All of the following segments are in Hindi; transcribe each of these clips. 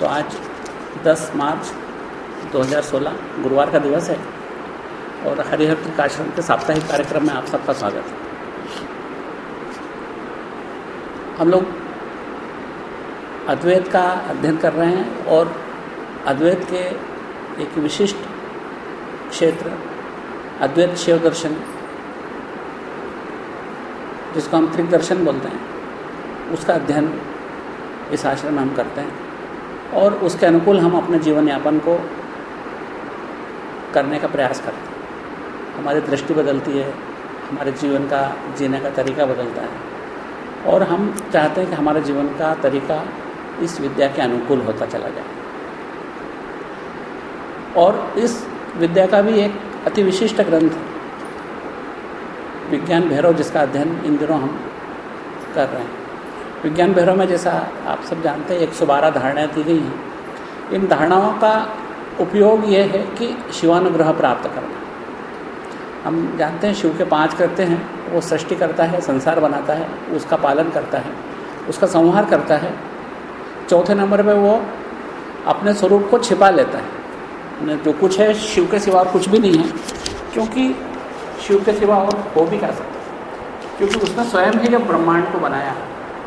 तो आज 10 मार्च 2016 गुरुवार का दिवस है और हरिहर त्रिकाश्रम के साप्ताहिक कार्यक्रम में आप सबका स्वागत है। हम लोग अद्वैत का अध्ययन कर रहे हैं और अद्वैत के एक विशिष्ट क्षेत्र, अद्वैत शिव दर्शन, जिसको हम त्रिक दर्शन बोलते हैं, उसका अध्ययन इस आश्रम में हम करते हैं। और उसके अनुकूल हम अपने जीवन यापन को करने का प्रयास करते हैं। हमारी दृष्टि बदलती है, हमारे जीवन का जीने का तरीका बदलता है और हम चाहते हैं कि हमारे जीवन का तरीका इस विद्या के अनुकूल होता चला जाए। और इस विद्या का भी एक अति विशिष्ट ग्रंथ, विज्ञान भैरव जिसका अध्ययन इन दिनों हम कर रहे हैं। विज्ञान भैरव में जैसा आप सब जानते हैं, एक सौ बारह धारणाएँ दी गई हैं। इन धारणाओं का उपयोग ये है कि शिवानुग्रह प्राप्त करना। हम जानते हैं, शिव के पाँच करते हैं, वो सृष्टि करता है, संसार बनाता है, उसका पालन करता है, उसका संहार करता है। चौथे नंबर पे वो अपने स्वरूप को छिपा लेता है। जो कुछ है, शिव के सिवा कुछ भी नहीं है, क्योंकि शिव के सिवा और हो भी क्या सकता है। क्योंकि उसने स्वयं ही जब ब्रह्मांड को बनाया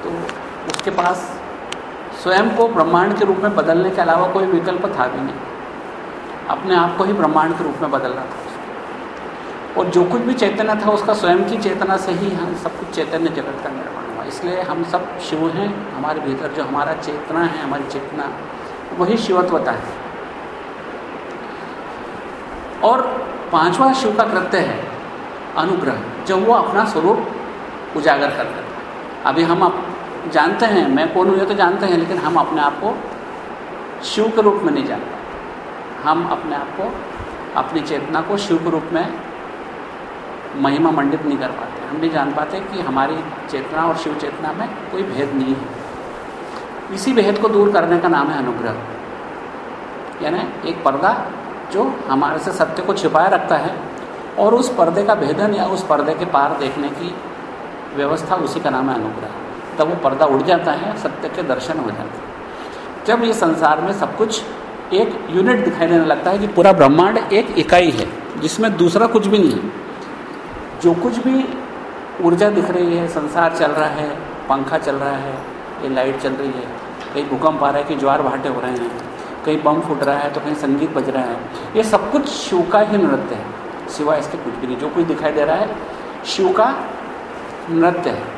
तो उसके पास स्वयं को ब्रह्मांड के रूप में बदलने के अलावा कोई विकल्प था भी नहीं। अपने आप को ही ब्रह्मांड के रूप में बदलना था और जो कुछ भी चैतन्य था, उसका स्वयं की चेतना से ही हम सब कुछ चैतन्य जगत का निर्माण हुआ। इसलिए हम सब शिव हैं, हमारे भीतर जो हमारा चेतना है, हमारी चेतना, वही शिवत्वता है। और पांचवा शिव का कृत्य है अनुग्रह जब वो अपना स्वरूप उजागर कर देता है। अभी हम आप जानते हैं, मैं कौन हूँ ये तो जानते हैं, लेकिन हम अपने आप को शिव के रूप में नहीं जानते। हम अपने आप को, अपनी चेतना को शिव के रूप में महिमा मंडित नहीं कर पाते। हम नहीं जान पाते कि हमारी चेतना और शिव चेतना में कोई भेद नहीं है। इसी भेद को दूर करने का नाम है अनुग्रह। यानी एक पर्दा जो हमारे से सत्य को छिपाए रखता है और उस पर्दे का भेदन या उस पर्दे के पार देखने की व्यवस्था उसी का नाम है अनुग्रह। तब वो पर्दा उड़ जाता है, सत्य के दर्शन हो जाते हैं। जब ये संसार में सब कुछ एक यूनिट दिखाई देने लगता है कि पूरा ब्रह्मांड एक इकाई है, जिसमें दूसरा कुछ भी नहीं है। जो कुछ भी ऊर्जा दिख रही है, संसार चल रहा है, पंखा चल रहा है, ये लाइट चल रही है, कहीं भूकंप आ रहा है कि ज्वार भाटे हो रहे हैं, कहीं बम फूट रहा है तो कहीं संगीत बज रहा है। ये सब कुछ शिव का ही नृत्य है, सिवाय इसके कुछ भी नहीं। जो कुछ दिखाई दे रहा है, शिव का नृत्य है।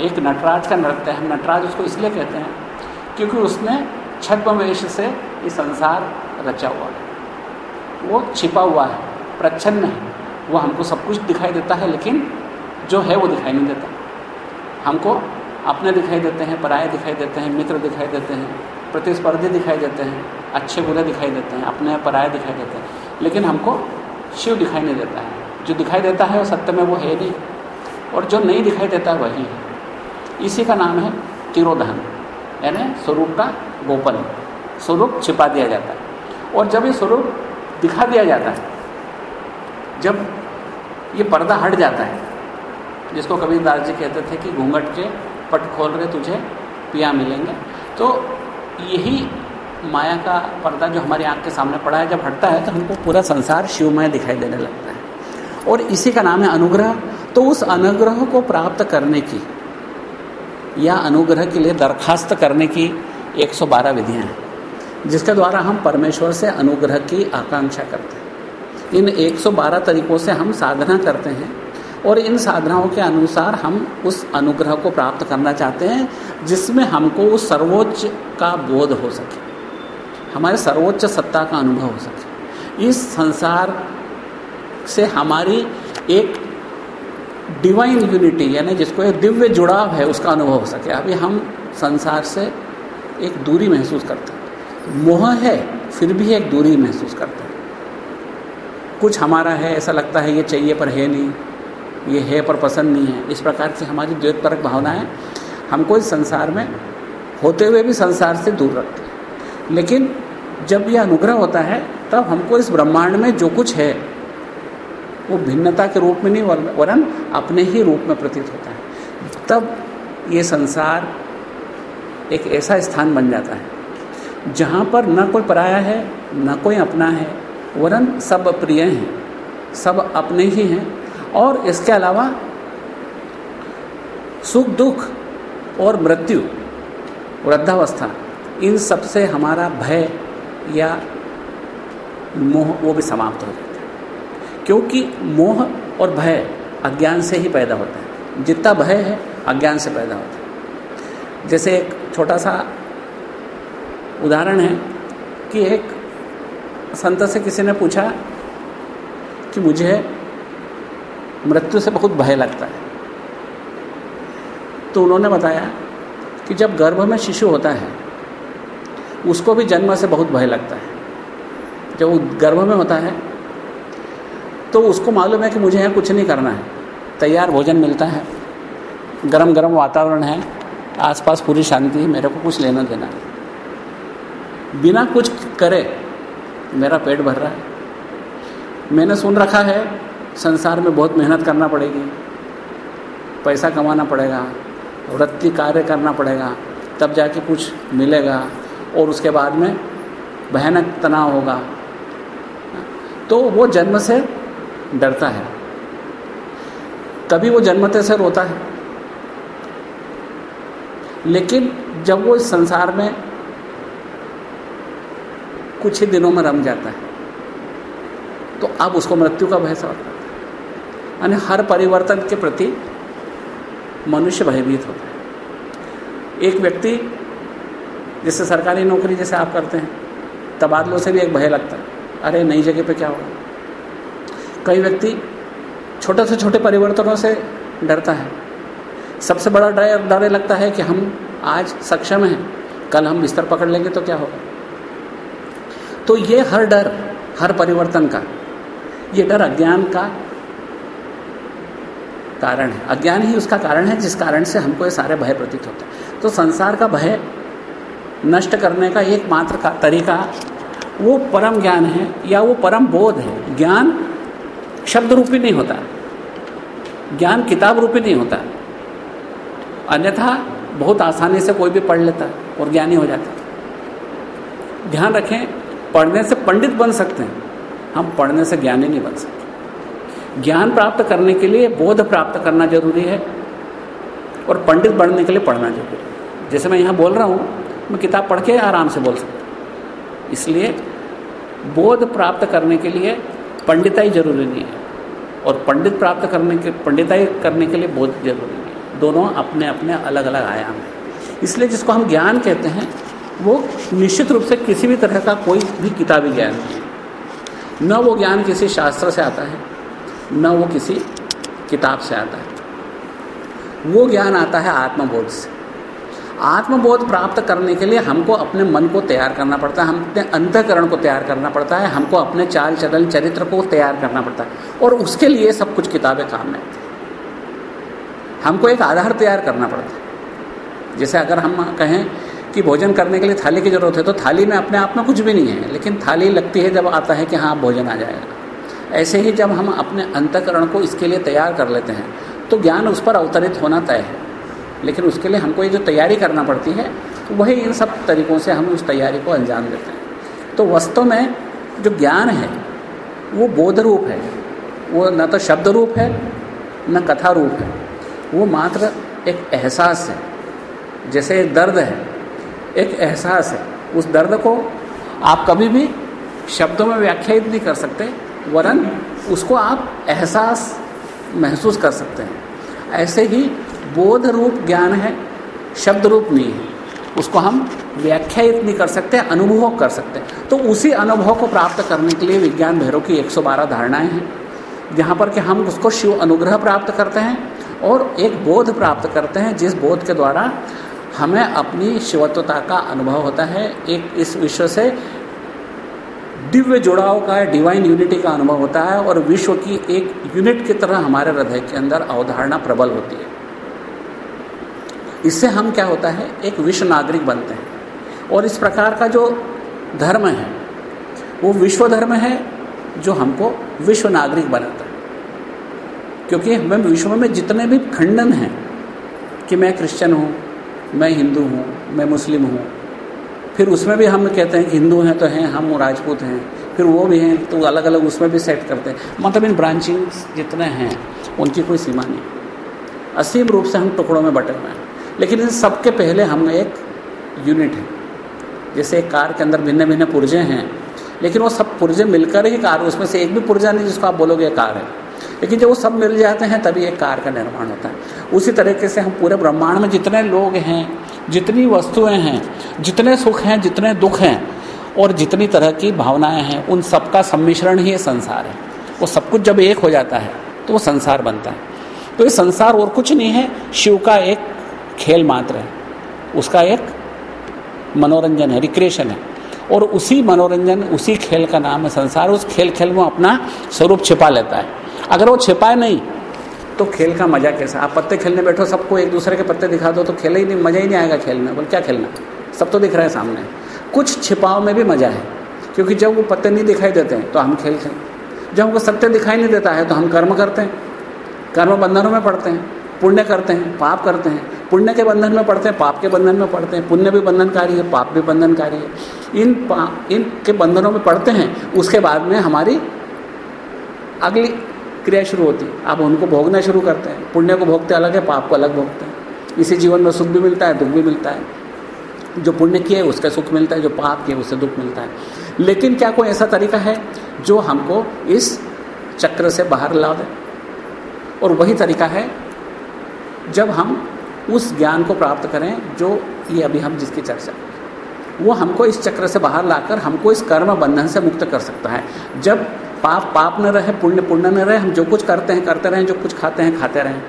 एक नटराज का नृत्य है। नटराज उसको इसलिए कहते हैं क्योंकि उसने छद्मवेश से ये संसार रचा हुआ है। वो छिपा हुआ है, प्रच्छन्न है। वो हमको सब कुछ दिखाई देता है, लेकिन जो है वो दिखाई नहीं देता। हमको अपने दिखाई देते हैं, पराये दिखाई देते हैं, मित्र दिखाई देते हैं, प्रतिस्पर्धी दिखाई देते हैं, अच्छे बुरे दिखाई देते हैं, अपने पराये दिखाई देते हैं। लेकिन हमको शिव दिखाई नहीं देता है। जो दिखाई देता है वो सत्य में वो है नहीं। और जो नहीं दिखाई देता है वही है। इसी का नाम है तिरोधन, यानी स्वरूप का गोपन स्वरूप छिपा दिया जाता है। और जब ये स्वरूप दिखा दिया जाता है, जब ये पर्दा हट जाता है, जिसको कबीरदास जी कहते थे कि घूंघट के पट खोल रहे तुझे पिया मिलेंगे तो यही माया का पर्दा जो हमारी आँख के सामने पड़ा है, जब हटता है तो हमको पूरा संसार शिवमय दिखाई देने लगता है। और इसी का नाम है अनुग्रह। तो उस अनुग्रह को प्राप्त करने की या अनुग्रह के लिए दरखास्त करने की 112 विधियाँ हैं, जिसके द्वारा हम परमेश्वर से अनुग्रह की आकांक्षा करते हैं। इन 112 तरीकों से हम साधना करते हैं और इन साधनाओं के अनुसार हम उस अनुग्रह को प्राप्त करना चाहते हैं, जिसमें हमको उस सर्वोच्च का बोध हो सके, हमारे सर्वोच्च सत्ता का अनुभव हो सके। इस संसार से हमारी एक डिवाइन यूनिटी यानी जिसको एक दिव्य जुड़ाव है, उसका अनुभव हो सके। अभी हम संसार से एक दूरी महसूस करते हैं। मोह है, फिर भी एक दूरी महसूस करते हैं। कुछ हमारा है, ऐसा लगता है ये चाहिए पर है नहीं, ये है पर पसंद नहीं है। इस प्रकार से हमारी द्वैतपरक भावनाएँ हमको इस संसार में होते हुए भी संसार से दूर रखते हैं। लेकिन जब यह अनुग्रह होता है, तब हमको इस ब्रह्मांड में जो कुछ है वो भिन्नता के रूप में नहीं वरन अपने ही रूप में प्रतीत होता है। तब ये संसार एक ऐसा स्थान बन जाता है, जहाँ पर न कोई पराया है, न कोई अपना है, वरन सब प्रिय हैं, सब अपने ही हैं। और इसके अलावा सुख, दुख और मृत्यु, वृद्धावस्था, इन सबसे हमारा भय या मोह, वो भी समाप्त हो है। क्योंकि मोह और भय अज्ञान से ही पैदा होता है। जितना भय है, अज्ञान से पैदा होता है। जैसे एक छोटा सा उदाहरण है कि एक संत से किसी ने पूछा कि मुझे मृत्यु से बहुत भय लगता है। तो उन्होंने बताया कि जब गर्भ में शिशु होता है, उसको भी जन्म से बहुत भय लगता है। जब वो गर्भ में होता है तो उसको मालूम है कि मुझे यहाँ कुछ नहीं करना है। तैयार भोजन मिलता है। गरम गरम वातावरण है। आसपास पूरी शांति है। मेरे को कुछ लेना देना है। बिना कुछ करे मेरा पेट भर रहा है। मैंने सुन रखा है, संसार में बहुत मेहनत करना पड़ेगी। पैसा कमाना पड़ेगा। वृत्ति कार्य करना पड़ेगा। तब जाके कुछ मिलेगा। और उसके बाद में भयानक तनाव होगा। तो वो जन्म से डरता है। कभी वो जन्मते से रोता है। लेकिन जब वो इस संसार में कुछ ही दिनों में रम जाता है तो अब उसको मृत्यु का भय सवाल यानी हर परिवर्तन के प्रति मनुष्य भयभीत होता है। एक व्यक्ति, जैसे सरकारी नौकरी जैसे आप करते हैं, तबादलों से भी एक भय लगता है। अरे, नई जगह पे क्या होगा? कई व्यक्ति छोटे से छोटे परिवर्तनों से डरता है। सबसे बड़ा डर डर लगता है कि हम आज सक्षम हैं, कल हम बिस्तर पकड़ लेंगे तो क्या होगा? तो ये हर डर, हर परिवर्तन का, ये डर अज्ञान का कारण है। अज्ञान ही उसका कारण है जिस कारण से हमको ये सारे भय प्रतीत होते हैं। तो संसार का भय नष्ट करने का एकमात्र का तरीका, वो परम ज्ञान है या वो परम बोध है। ज्ञान शब्द रूपी नहीं होता। ज्ञान किताब रूपी नहीं होता। अन्यथा बहुत आसानी से कोई भी पढ़ लेता और ज्ञानी हो जाता। ध्यान रखें, पढ़ने से पंडित बन सकते हैं। हम पढ़ने से ज्ञानी नहीं बन सकते। ज्ञान प्राप्त करने के लिए बोध प्राप्त करना ज़रूरी है और पंडित बनने के लिए पढ़ना ज़रूरी है। जैसे मैं यहाँ बोल रहा हूँ, मैं किताब पढ़ के आराम से बोल सकता इसलिए बोध प्राप्त करने के लिए पंडिताई ज़रूरी नहीं है। और पंडित प्राप्त करने के, पंडिताई करने के लिए बोध ज़रूरी है। दोनों अपने अपने अलग अलग आयाम हैं। इसलिए जिसको हम ज्ञान कहते हैं, वो निश्चित रूप से किसी भी तरह का कोई भी किताबी ज्ञान नहीं है। न वो ज्ञान किसी शास्त्र से आता है, न वो किसी किताब से आता है। वो ज्ञान आता है आत्मबोध से। आत्मबोध प्राप्त करने के लिए हमको अपने मन को तैयार करना पड़ता है हम अपने अंतकरण को तैयार करना पड़ता है, हमको अपने चाल चलन, चरित्र को तैयार करना पड़ता है। और उसके लिए सब कुछ किताबें काम में आती हमको एक आधार तैयार करना पड़ता है। जैसे अगर हम कहें कि भोजन करने के लिए थाली की ज़रूरत है तो थाली में अपने आप में कुछ भी नहीं है, लेकिन थाली लगती है जब आता है कि हाँ भोजन आ जाएगा। ऐसे ही जब हम अपने अंतकरण को इसके लिए तैयार कर लेते हैं तो ज्ञान उस पर अवतरित होना तय है। लेकिन उसके लिए हमको ये जो तैयारी करना पड़ती है तो वही इन सब तरीक़ों से हम उस तैयारी को अंजाम देते हैं। तो वास्तव में जो ज्ञान है, वो बोध रूप है। वो न तो शब्द रूप है, न कथा रूप है। वो मात्र एक एहसास है। जैसे एक दर्द है, एक एहसास है। उस दर्द को आप कभी भी शब्दों में व्याख्यात नहीं कर सकते, वरन उसको आप एहसास महसूस कर सकते हैं। ऐसे ही बोध रूप ज्ञान है शब्द रूप नहीं है। उसको हम व्याख्यात नहीं कर सकते, अनुभव कर सकते। तो उसी अनुभव को प्राप्त करने के लिए विज्ञान भैरव की 112 धारणाएँ हैं। जहाँ पर कि हम उसको शिव अनुग्रह प्राप्त करते हैं और एक बोध प्राप्त करते हैं, जिस बोध के द्वारा हमें अपनी शिवत्वता का अनुभव होता है। एक इस विश्व से दिव्य जुड़ाव का डिवाइन यूनिटी का अनुभव होता है और विश्व की एक यूनिट की तरह हमारे हृदय के अंदर अवधारणा प्रबल होती है। इससे हम क्या होता है? एक विश्व नागरिक बनते हैं। और इस प्रकार का जो धर्म है, वो विश्व धर्म है जो हमको विश्व नागरिक बनाता है। क्योंकि हमें विश्व में जितने भी खंडन हैं कि मैं क्रिश्चियन हूँ, मैं हिंदू हूँ, मैं मुस्लिम हूँ, फिर उसमें भी हम कहते हैं कि हिंदू हैं तो हैं, हम राजपूत हैं, फिर वो भी हैं तो अलग अलग उसमें भी सेट करते हैं। मतलब इन ब्रांचिंग जितने हैं, उनकी कोई सीमा नहीं। असीम रूप से हम टुकड़ों में बटे हुए हैं। लेकिन इन सबके पहले हम एक यूनिट है। जैसे एक कार के अंदर भिन्न भिन्न पुर्जे हैं, लेकिन वो सब पुर्जे मिलकर ही कार, उसमें से एक भी पुर्जा नहीं जिसको आप बोलोगे कार है। लेकिन जब वो सब मिल जाते हैं, तभी एक कार का निर्माण होता है। उसी तरीके से हम पूरे ब्रह्मांड में जितने लोग हैं, जितनी वस्तुएँ हैं, जितने सुख हैं, जितने दुख हैं, और जितनी तरह की भावनाएँ हैं, उन सबका सम्मिश्रण ही संसार है। वो सब कुछ जब एक हो जाता है तो वो संसार बनता है। तो ये संसार और कुछ नहीं है, शिव का एक खेल मात्र है। उसका एक मनोरंजन है रिक्रिएशन है। और उसी मनोरंजन, उसी खेल का नाम है संसार। उस खेल खेल में अपना स्वरूप छिपा लेता है। अगर वो छिपाए नहीं तो खेल का मज़ा कैसा? आप पत्ते खेलने बैठो, सबको एक दूसरे के पत्ते दिखा दो तो खेल ही नहीं, मज़ा ही नहीं आएगा खेल में बोल, क्या खेलना? सब तो दिख रहा है सामने। कुछ छिपाव में भी मज़ा है, क्योंकि जब वो पत्ते नहीं दिखाई देते हैं तो हम खेल खेल जब हमको सत्य दिखाई नहीं देता है तो हम कर्म करते हैं। कर्म बंधनों में पड़ते हैं। पुण्य करते हैं, पाप करते हैं। पुण्य के बंधन में पड़ते हैं, पाप के बंधन में पड़ते हैं। पुण्य भी बंधनकारी है, पाप भी बंधनकारी है। इन इन के बंधनों में पड़ते हैं, उसके बाद में हमारी अगली क्रिया शुरू होती है। आप उनको भोगना शुरू करते हैं। पुण्य को भोगते अलग है, पाप को अलग भोगते हैं। इसी जीवन में सुख भी मिलता है, दुख भी मिलता है। जो पुण्य किए, उसका सुख मिलता है, जो पाप किए, उससे दुख मिलता है। लेकिन क्या कोई ऐसा तरीका है, जो हमको इस चक्र से बाहर ला दे? और वही तरीका है जब हम उस ज्ञान को प्राप्त करें जो ये अभी हम जिसकी चर्चा वो हमको इस चक्र से बाहर लाकर हमको इस कर्म बंधन से मुक्त कर सकता है। जब पाप पाप न रहे, पुण्य पुण्य न रहे, हम जो कुछ करते हैं, करते रहें, जो कुछ खाते हैं, खाते रहें।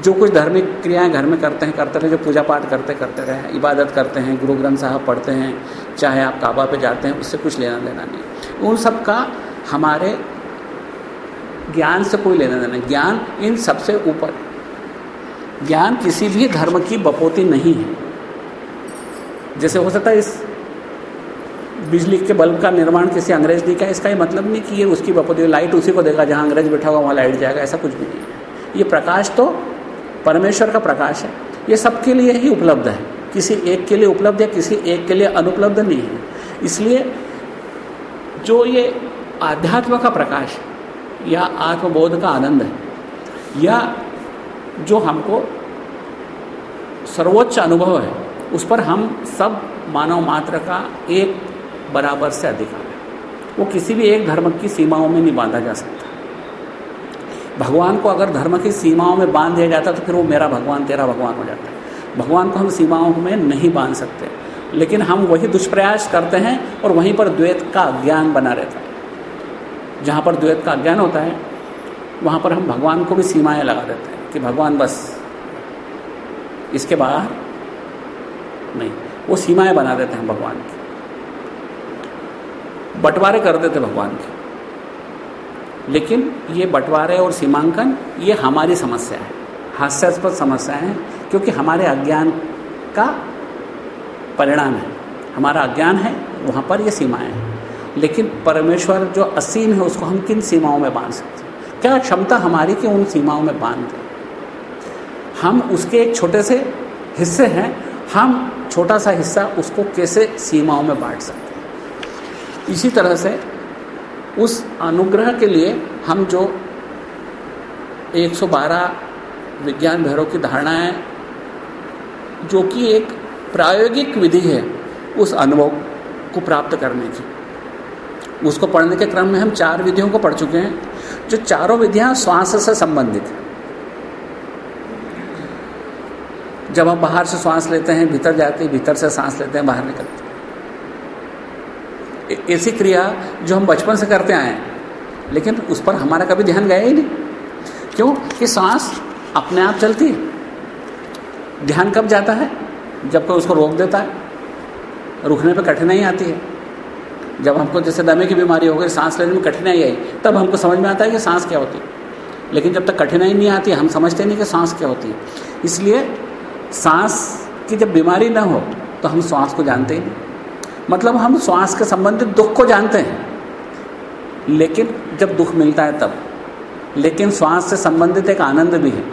जो कुछ धार्मिक क्रियाएँ घर में करते हैं, करते रहें, जो पूजा पाठ करते करते रहें, इबादत करते हैं, गुरु ग्रंथ साहब पढ़ते हैं, चाहे आप काबा पे जाते हैं, उससे कुछ लेना देना नहीं उन सब का हमारे ज्ञान से कोई लेना देना ज्ञान इन सबसे ऊपर ज्ञान किसी भी धर्म की बपोती नहीं है। जैसे हो सकता है इस बिजली के बल्ब का निर्माण किसी अंग्रेज़ ने किया, इसका ये मतलब नहीं कि ये उसकी बपोती लाइट उसी को देगा, जहाँ अंग्रेज़ बैठा हुआ, वहाँ लाइट जाएगा, ऐसा कुछ भी नहीं है। ये प्रकाश तो परमेश्वर का प्रकाश है। ये सबके लिए ही उपलब्ध है। किसी एक के लिए उपलब्ध है किसी एक के लिए अनुपलब्ध नहीं है। इसलिए जो ये आध्यात्म का प्रकाश या आत्मबोध का आनंद है, या जो हमको सर्वोच्च अनुभव है, उस पर हम सब मानव मात्र का एक बराबर से अधिकार है। वो किसी भी एक धर्म की सीमाओं में नहीं बांधा जा सकता। भगवान को अगर धर्म की सीमाओं में बाँध दिया जाता तो फिर वो मेरा भगवान, तेरा भगवान हो जाता। है भगवान को हम सीमाओं में नहीं बाँध सकते। लेकिन हम वही दुष्प्रयास करते हैं और वहीं पर द्वैत का ज्ञान बना रहता है। जहाँ पर द्वैत का ज्ञान होता है, वहाँ पर हम भगवान को भी सीमाएँ लगा देते हैं। कि भगवान बस। इसके बाहर नहीं, वो सीमाएँ बना देते हैं भगवान की। बंटवारे कर देते भगवान के। लेकिन ये बंटवारे और सीमांकन, ये हमारी समस्या है। हास्यास्पद समस्या है, क्योंकि हमारे अज्ञान का परिणाम है। हमारा अज्ञान है, वहाँ पर ये सीमाएँ हैं। लेकिन परमेश्वर जो असीम है, उसको हम किन सीमाओं में बाँध सकते हैं? क्या क्षमता हमारी कि उन सीमाओं में बाँध दें? हम उसके एक छोटे से हिस्से हैं, हम छोटा सा हिस्सा उसको कैसे सीमाओं में बांट सकते हैं? इसी तरह से उस अनुग्रह के लिए हम जो 112 विज्ञान भैरव की धारणाएँ, जो कि एक प्रायोगिक विधि है, उस अनुभव को प्राप्त करने की। उसको पढ़ने के क्रम में हम चार विधियों को पढ़ चुके हैं, जो चारों विधियाँ श्वास से संबंधित हैं। जब हम बाहर से सांस लेते हैं, भीतर जाते हैं, भीतर से सांस लेते हैं, बाहर निकलते ऐसी क्रिया जो हम बचपन से करते आए हैं, लेकिन उस पर हमारा कभी ध्यान गया ही नहीं। क्यों? कि सांस अपने आप चलती है। ध्यान कब जाता है? जब कोई उसको रोक देता है। रुकने पर कठिनाई आती है। जब हमको जैसे दमे की बीमारी हो गई, सांस लेने में कठिनाई आई, तब हमको समझ में आता है कि सांस क्या होती है। लेकिन जब तक कठिनाई नहीं आती, हम समझते नहीं कि सांस क्या होती है। इसलिए सांस की जब बीमारी ना हो तो हम श्वास को जानते ही नहीं। मतलब हम श्वास के संबंधित दुख को जानते हैं। लेकिन जब दुख मिलता है तब। लेकिन श्वास से संबंधित एक आनंद भी है।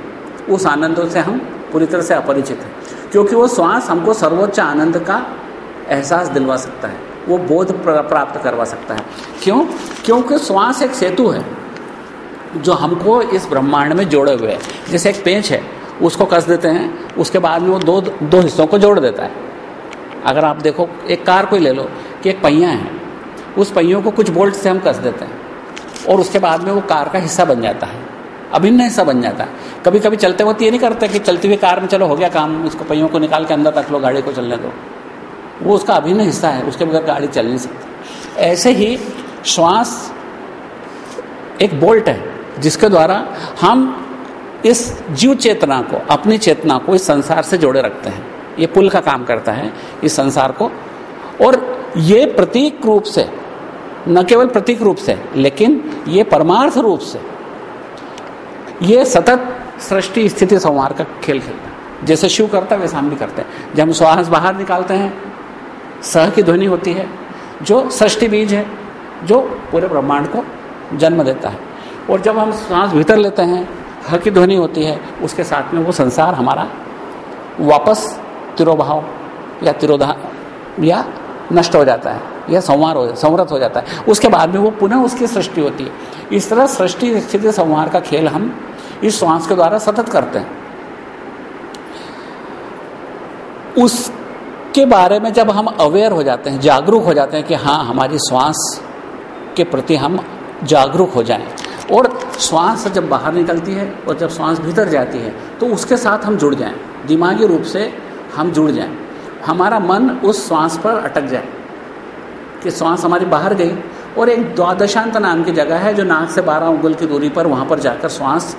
उस आनंद से हम पूरी तरह से अपरिचित हैं। क्योंकि वो श्वास हमको सर्वोच्च आनंद का एहसास दिलवा सकता है। वो बोध प्राप्त करवा सकता है। क्यों? क्योंकि श्वास एक सेतु है, जो हमको इस ब्रह्मांड में जोड़े हुए है। जैसे एक पेंच है उसको कस देते हैं, उसके बाद में वो दो दो हिस्सों को जोड़ देता है। अगर आप देखो, एक कार को ही ले लो कि एक पहिया है, उस पहियों को कुछ बोल्ट से हम कस देते हैं और उसके बाद में वो कार का हिस्सा बन जाता है, अभिन्न हिस्सा बन जाता है। कभी कभी चलते वक्त ये नहीं करते कि चलती हुई कार में चलो, हो गया काम, उसको पहियों को निकाल के अंदर रख लो, गाड़ी को चलने दो। वो उसका अभिन्न हिस्सा है, उसके बगैर गाड़ी चल नहीं सकती। ऐसे ही श्वास एक बोल्ट है, जिसके द्वारा हम इस जीव चेतना को, अपनी चेतना को इस संसार से जोड़े रखते हैं। ये पुल का काम करता है इस संसार को। और ये प्रतीक रूप से, न केवल प्रतीक रूप से, लेकिन ये परमार्थ रूप से, ये सतत सृष्टि स्थिति संहार का खेल खेलता है। जैसे शिव करता है, वैसे हम भी करते हैं। जब हम श्वास बाहर निकालते हैं, सह की ध्वनि होती है, जो सृष्टि बीज है, जो पूरे ब्रह्मांड को जन्म देता है। और जब हम सांस भीतर लेते हैं ह की ध्वनि होती है, उसके साथ में वो संसार हमारा वापस तिरोभाव या तिरोधा या नष्ट हो जाता है, या संवार हो संवरत हो जाता है। उसके बाद में वो पुनः उसकी सृष्टि होती है। इस तरह सृष्टि स्थिति संवार का खेल हम इस श्वास के द्वारा सतत करते हैं। उसके बारे में जब हम अवेयर हो जाते हैं, जागरूक हो जाते हैं कि हाँ हमारी श्वास के प्रति हम जागरूक हो जाएँ। और श्वास जब बाहर निकलती है और जब श्वास भीतर जाती है तो उसके साथ हम जुड़ जाएँ। दिमागी रूप से हम जुड़ जाएँ। हमारा मन उस श्वास पर अटक जाए कि श्वास हमारी बाहर गई। और एक द्वादशांत नाम की जगह है जो नाक से बारह उंगल की दूरी पर वहाँ पर जाकर श्वास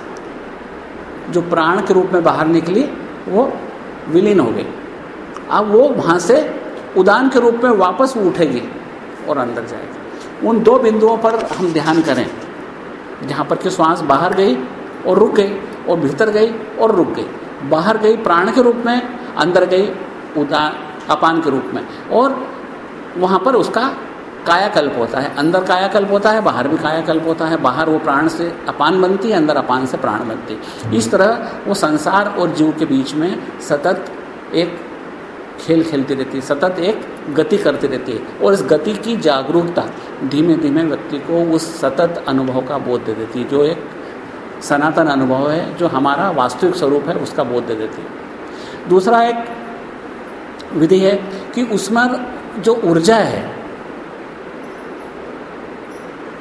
जो प्राण के रूप में बाहर निकली, वो विलीन हो गई। अब वो वहाँ से उदान के रूप में वापस उठेगी और अंदर जाएगी। उन दो बिंदुओं पर हम ध्यान करें। जहाँ पर कि श्वास बाहर गई और रुक गई और भीतर गई और रुक गई। बाहर गई प्राण के रूप में, अंदर गई उदान अपान के रूप में। और वहाँ पर उसका कायाकल्प होता है। अंदर कायाकल्प होता है, बाहर भी कायाकल्प होता है। बाहर वो प्राण से अपान बनती है, अंदर अपान से प्राण बनती है। इस तरह वो संसार और जीव के बीच में सतत एक खेल खेलती रहती है। सतत एक गति करती रहती है। और इस गति की जागरूकता धीमे धीमे व्यक्ति को उस सतत अनुभव का बोध दे देती है। जो एक सनातन अनुभव है, जो हमारा वास्तविक स्वरूप है, उसका बोध दे देती है। दूसरा एक विधि है कि उसमें जो ऊर्जा है,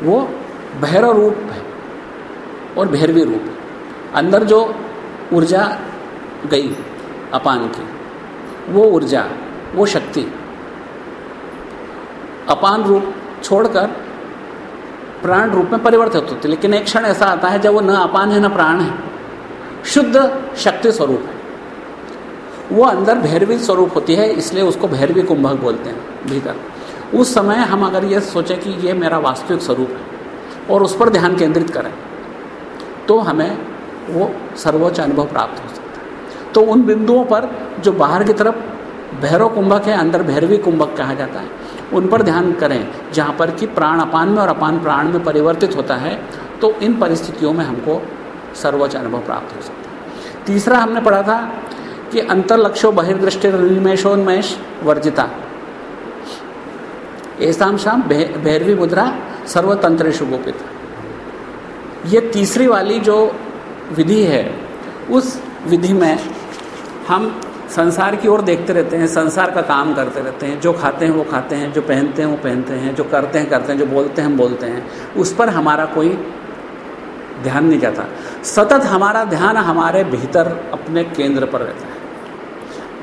वो भैरव रूप है और भैरवी रूप है। अंदर जो ऊर्जा गई, अपान की, वो ऊर्जा, वो शक्ति अपान रूप छोड़कर प्राण रूप में परिवर्तित होती लेकिन एक क्षण ऐसा आता है जब वो न अपान है, न प्राण है। शुद्ध शक्ति स्वरूप है। वो अंदर भैरवी स्वरूप होती है, इसलिए उसको भैरवी कुंभक बोलते हैं भीतर। उस समय हम अगर ये सोचें कि ये मेरा वास्तविक स्वरूप है और उस पर ध्यान केंद्रित करें तो हमें वो सर्वोच्च अनुभव प्राप्त हो सकता है। तो उन बिंदुओं पर जो बाहर की तरफ़ भैरव कुंभक है, अंदर भैरवी कुंभक कहा जाता है। उन पर ध्यान करें, जहाँ पर कि प्राण अपान में और अपान प्राण में परिवर्तित होता है तो इन परिस्थितियों में हमको सर्वोच्च अनुभव प्राप्त हो सकता है। तीसरा हमने पढ़ा था कि अंतर्लक्षो बहिर्दृष्टि निमेशोन्मेष वर्जिता। ऐसा शाम भैरवी मुद्रा सर्वतंत्रेशु गोपित। ये तीसरी वाली जो विधि है, उस विधि में हम संसार की ओर देखते रहते हैं, संसार का काम करते रहते हैं, जो खाते हैं वो खाते हैं, जो पहनते हैं वो पहनते हैं, जो करते हैं करते हैं, जो बोलते हैं हम बोलते हैं, उस पर हमारा कोई ध्यान नहीं जाता। सतत हमारा ध्यान हमारे भीतर अपने केंद्र पर रहता है।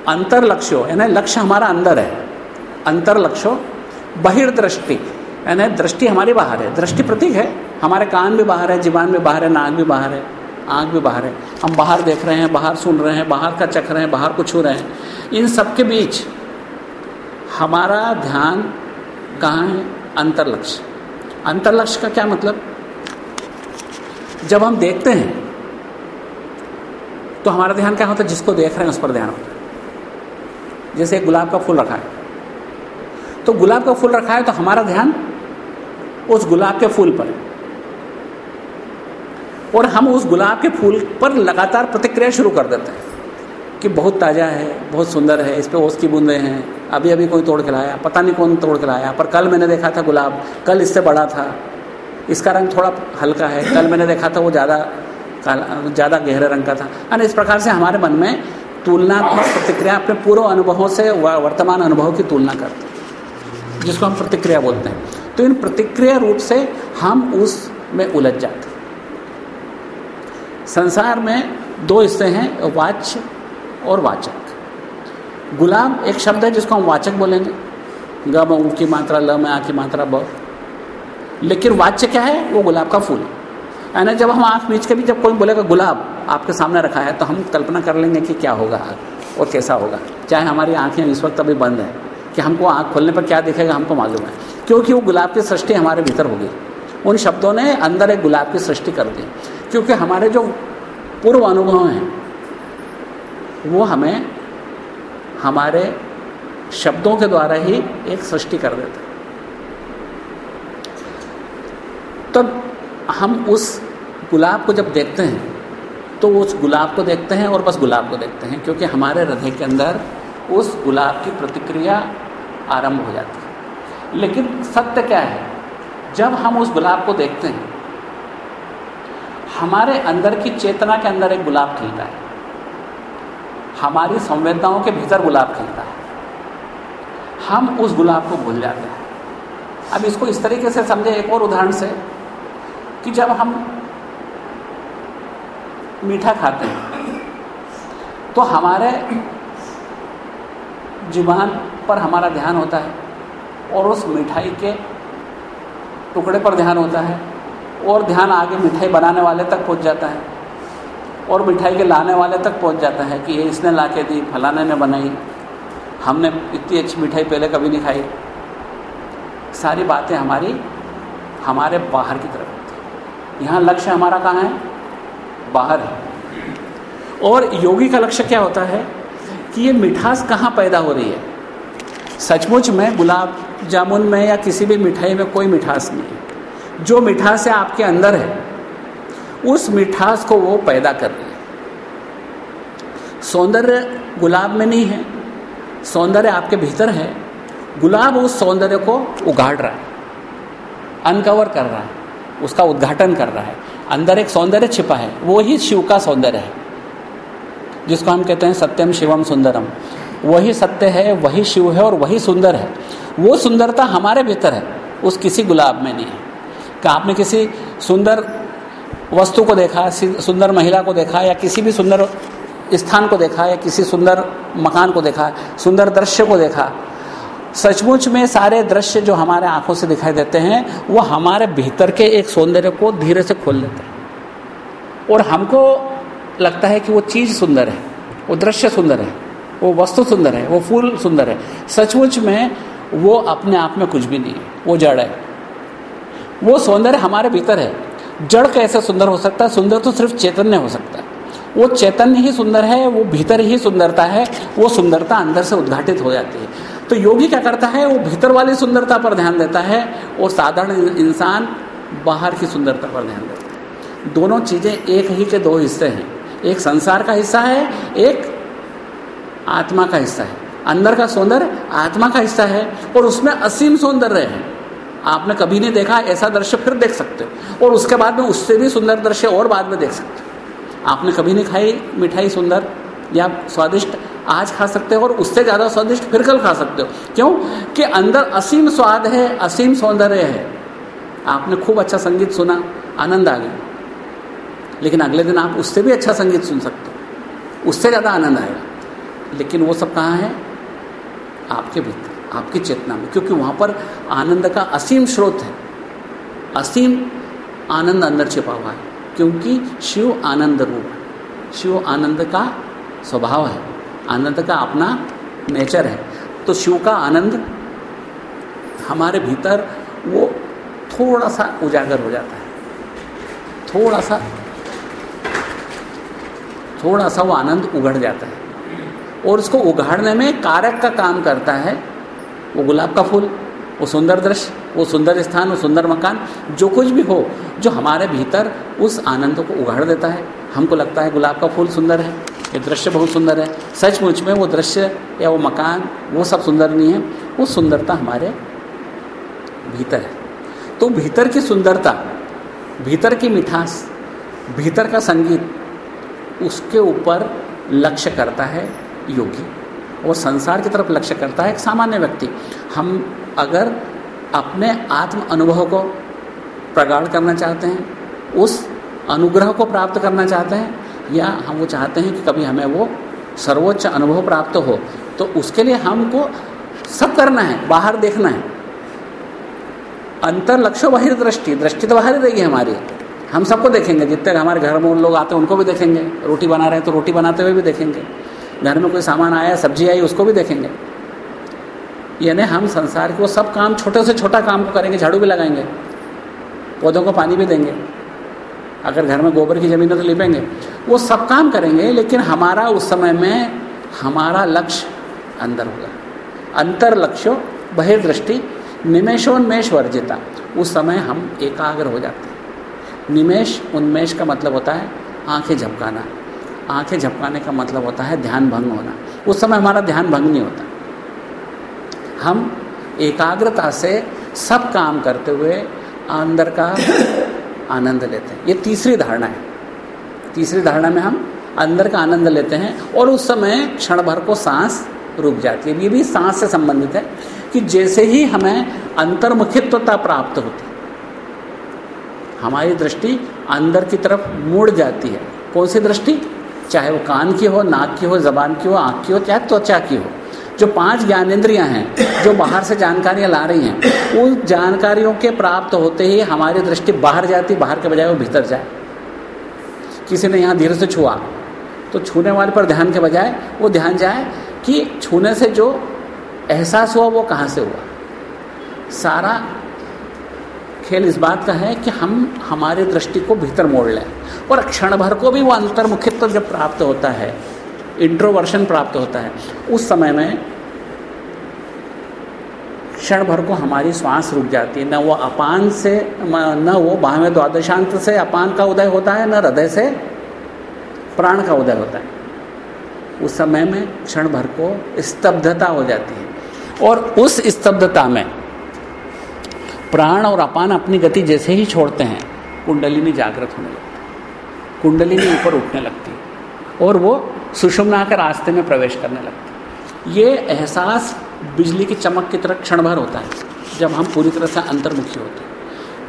अंतर लक्ष्यो यानी लक्ष्य हमारा अंदर है। अंतर लक्ष्यो बहिर्दृष्टि, यानी दृष्टि हमारी बाहर है। दृष्टि प्रतीक है। हमारे कान भी बाहर है जीवान भी बाहर है, नाक भी बाहर है। आँख भी बाहर है। हम बाहर देख रहे हैं, बाहर सुन रहे हैं, बाहर का चख रहे हैं, बाहर को छू रहे हैं। इन सब के बीच हमारा ध्यान कहाँ है? अंतर्लक्ष्य अंतर्लक्ष्य का क्या मतलब? जब हम देखते हैं तो हमारा ध्यान क्या होता है? जिसको देख रहे हैं, उस पर ध्यान होता है। जैसे एक गुलाब का फूल रखा है। तो गुलाब का फूल रखा है तो हमारा ध्यान उस गुलाब के फूल पर और हम उस गुलाब के फूल पर लगातार प्रतिक्रिया शुरू कर देते हैं कि बहुत ताज़ा है, बहुत सुंदर है, इस पर ओस की बूंदें हैं अभी अभी कोई तोड़ के लाया, पता नहीं कौन तोड़ के लाया, पर कल मैंने देखा था गुलाब, कल इससे बड़ा था, इसका रंग थोड़ा हल्का है, कल मैंने देखा था वो ज़्यादा काला, ज़्यादा गहरे रंग का था, यानी इस प्रकार से हमारे मन में तुलनात्मक प्रतिक्रिया अपने पूर्व अनुभवों से वर्तमान अनुभव की तुलना करते हैं, जिसको हम प्रतिक्रिया बोलते हैं। तो इन प्रतिक्रिया रूप से हम उस में उलझ जाते हैं। संसार में दो हिस्से हैं, वाच्य और वाचक। गुलाब एक शब्द है जिसको हम वाचक बोलेंगे। ग म ऊ की मात्रा, ल में आ की मात्रा, ब। लेकिन वाच्य क्या है? वो गुलाब का फूल यानी जब हम आँख बीच के भी जब कोई बोलेगा गुलाब आपके सामने रखा है तो हम कल्पना कर लेंगे कि क्या होगा और कैसा होगा। चाहे हमारी आँखें इस वक्त अभी बंद है कि हमको आँख खोलने पर क्या दिखेगा, हमको मालूम है। क्योंकि वो गुलाब की सृष्टि हमारे भीतर होगी। उन शब्दों ने अंदर एक गुलाब की सृष्टि कर दी। क्योंकि हमारे जो पूर्व अनुभव हैं, वो हमें हमारे शब्दों के द्वारा ही एक सृष्टि कर देते तब हम उस गुलाब को जब देखते हैं तो उस गुलाब को देखते हैं और बस गुलाब को देखते हैं, क्योंकि हमारे हृदय के अंदर उस गुलाब की प्रतिक्रिया आरंभ हो जाती है। लेकिन सत्य क्या है? जब हम उस गुलाब को देखते हैं हमारे अंदर की चेतना के अंदर एक गुलाब खिलता है। हमारी संवेदनाओं के भीतर गुलाब खिलता है। हम उस गुलाब को भूल जाते हैं। अब इसको इस तरीके से समझे, एक और उदाहरण से, कि जब हम मीठा खाते हैं तो हमारे ज़ुबान पर हमारा ध्यान होता है और उस मिठाई के टुकड़े पर ध्यान होता है। और ध्यान आगे मिठाई बनाने वाले तक पहुँच जाता है। और मिठाई के लाने वाले तक पहुँच जाता है कि ये इसने ला के दी, फलाने ने बनाई। हमने इतनी अच्छी मिठाई पहले कभी नहीं खाई। सारी बातें हमारी, हमारे बाहर की तरफ़ यहाँ लक्ष्य हमारा कहाँ है? बाहर है। और योगी का लक्ष्य क्या होता है कि ये मिठास कहाँ पैदा हो रही है? सचमुच में, गुलाब जामुन में या किसी भी मिठाई में कोई मिठास नहीं है। जो मिठास है आपके अंदर है, उस मिठास को वो पैदा कर रही है। सौंदर्य गुलाब में नहीं है, सौंदर्य आपके भीतर है। गुलाब उस सौंदर्य को उगाड़ रहा है अनकवर कर रहा है, उसका उद्घाटन कर रहा है। अंदर एक सौंदर्य छिपा है, वो ही शिव का सौंदर्य है, जिसको हम कहते हैं सत्यम शिवम सुंदरम। वही सत्य है, वही शिव है और वही सुंदर है। वो सुंदरता हमारे भीतर है, उस किसी गुलाब में नहीं है। कि आपने किसी सुंदर वस्तु को देखा सुंदर महिला को देखा, या किसी भी सुंदर स्थान को देखा, या किसी सुंदर मकान को देखा, सुंदर दृश्य को देखा, सचमुच में सारे दृश्य जो हमारे आँखों से दिखाई देते हैं, वो हमारे भीतर के एक सौंदर्य को धीरे से खोल देते हैं। और हमको लगता है कि वो चीज़ सुंदर है, वो दृश्य सुंदर है, वो वस्तु सुंदर है, वो फूल सुंदर है। सचमुच में वो अपने आप में कुछ भी नहीं है, वो जड़ है। वो सौंदर्य हमारे भीतर है। जड़ कैसे सुंदर हो सकता है? सुंदर तो सिर्फ़ चैतन्य हो सकता है। वो चैतन्य ही सुंदर है, वो भीतर ही सुंदरता है, वो सुंदरता अंदर से उद्घाटित हो जाती है। तो योगी क्या करता है? वो भीतर वाली सुंदरता पर ध्यान देता है और साधारण इंसान बाहर की सुंदरता पर ध्यान देता है। दोनों चीज़ें एक ही के दो हिस्से हैं। एक संसार का हिस्सा है, एक आत्मा का हिस्सा है। अंदर का सौंदर्य आत्मा का हिस्सा है और उसमें असीम सौंदर्य है। आपने कभी नहीं देखा, ऐसा दृश्य फिर देख सकते हो। और उसके बाद में उससे भी सुंदर दृश्य और बाद में देख सकते हो। आपने कभी नहीं खाई मिठाई सुंदर? या स्वादिष्ट आज खा सकते हो और उससे ज़्यादा स्वादिष्ट फिर कल खा सकते हो? क्यों? कि अंदर असीम स्वाद है, असीम सौंदर्य है। आपने खूब अच्छा संगीत सुना, आनंद आ गया। लेकिन अगले दिन आप उससे भी अच्छा संगीत सुन सकते हो। उससे ज़्यादा आनंद आएगा। लेकिन वो सब कहाँ है? आपके भीतर। आपकी चेतना में, क्योंकि वहाँ पर आनंद का असीम स्रोत है। असीम आनंद अंदर छिपा हुआ है, क्योंकि शिव आनंद रूप है। शिव आनंद का स्वभाव है, आनंद का अपना नेचर है। तो शिव का आनंद हमारे भीतर वो थोड़ा सा उजागर हो जाता है। थोड़ा सा थोड़ा सा वो आनंद उगड़ जाता है। और उसको उगाड़ने में कारक का काम करता है वो गुलाब का फूल, वो सुंदर दृश्य, वो सुंदर स्थान, वो सुंदर मकान, जो कुछ भी हो, जो हमारे भीतर उस आनंद को उगाड़ देता है। हमको लगता है गुलाब का फूल सुंदर है, ये दृश्य बहुत सुंदर है। सचमुच में वो दृश्य या वो मकान, वो सब सुंदर नहीं है, वो सुंदरता हमारे भीतर है। तो भीतर की सुंदरता, भीतर की मिठास, भीतर का संगीत, उसके ऊपर लक्ष्य करता है योगी। और संसार की तरफ़ लक्ष्य करता है एक सामान्य व्यक्ति। हम अगर अपने आत्म अनुभव को प्रगाढ़ करना चाहते हैं, उस अनुग्रह को प्राप्त करना चाहते हैं, या हम वो चाहते हैं कि कभी हमें वो सर्वोच्च अनुभव प्राप्त हो तो उसके लिए हमको सब करना है, बाहर देखना है। अंतर लक्ष्य बाहर दृष्टि दृष्टि तो बाहर ही रहेगी हमारी। हम सबको देखेंगे, जितने हमारे घर में उन लोग आते हैं, उनको भी देखेंगे। रोटी बना रहे हैं तो रोटी बनाते हुए भी देखेंगे। घर में कोई सामान आया, सब्ज़ी आई, उसको भी देखेंगे। यानी हम संसार के वो सब काम छोटे से छोटा काम को करेंगे, झाड़ू भी लगाएँगे, पौधों को पानी भी देंगे, अगर घर में गोबर की ज़मीन है तो लिपेंगे। वो सब काम करेंगे, लेकिन हमारा उस समय में हमारा लक्ष्य अंदर होगा। अंतर लक्ष्य, बहिर्दृष्टि निमेशोन्मेष वर्जिता, उस समय हम एकाग्र हो जाते हैं। निमेश उन्मेष का मतलब होता है आँखें झपकाना। आँखें झपकाने का मतलब होता है ध्यान भंग होना। उस समय हमारा ध्यान भंग नहीं होता। हम एकाग्रता से सब काम करते हुए अंदर का आनंद लेते हैं। ये तीसरी धारणा है। तीसरी धारणा में हम अंदर का आनंद लेते हैं और उस समय क्षण भर को सांस रुक जाती है। ये भी सांस से संबंधित है कि जैसे ही हमें अंतर्मुखित्वता प्राप्त होती हमारी दृष्टि अंदर की तरफ़ मुड़ जाती है। कौन सी दृष्टि? चाहे वो कान की हो, नाक की हो, जबान की हो, आँख की हो, चाहे त्वचा की हो, जो पाँच ज्ञानेन्द्रियाँ हैं, जो बाहर से जानकारियाँ ला रही हैं, उन जानकारियों के प्राप्त होते ही हमारी दृष्टि बाहर जाती, बाहर के बजाय वो भीतर जाए। किसी ने यहाँ धीरे से छुआ तो छूने वाले पर ध्यान के बजाय वो ध्यान जाए कि छूने से जो एहसास हुआ वो कहाँ से हुआ? सारा खेल इस बात का है कि हम हमारे दृष्टि को भीतर मोड़ लें और क्षण भर को भी वो अंतर्मुखित्व जब प्राप्त होता है इंट्रोवर्शन प्राप्त होता है, उस समय में क्षण भर को हमारी श्वास रुक जाती है। न वो अपान से, न वो बाह्य द्वादशांत से अपान का उदय होता है, न हृदय से प्राण का उदय होता है। उस समय में क्षण भर को स्तब्धता हो जाती है। और उस स्तब्धता में प्राण और अपान अपनी गति जैसे ही छोड़ते हैं, कुंडलिनी जागृत होने लगती है। कुंडलिनी ऊपर उठने लगती है और वो सुषुम्ना के रास्ते में प्रवेश करने लगते ये एहसास बिजली की चमक की तरह क्षण भर होता है, जब हम पूरी तरह से अंतर्मुखी होते हैं।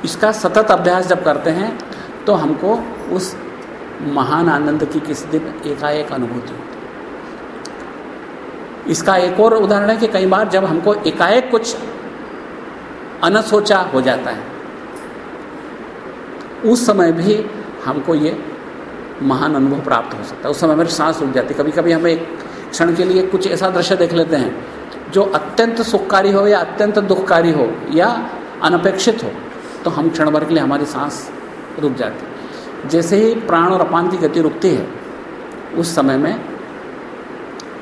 इसका सतत अभ्यास जब करते हैं तो हमको उस महान आनंद की किसी दिन एकाएक अनुभूति होती इसका एक और उदाहरण है कि कई बार जब हमको एकाएक कुछ अनसोचा हो जाता है। उस समय भी हमको ये महान अनुभव प्राप्त हो सकता है। उस समय हमारी सांस रुक जाती है। कभी कभी हम एक क्षण के लिए कुछ ऐसा दृश्य देख लेते हैं, जो अत्यंत सुखकारी हो या अत्यंत दुखकारी हो या अनपेक्षित हो तो हम क्षण भर के लिए हमारी सांस रुक जाती है। जैसे ही प्राण और अपान की गति रुकती है, उस समय में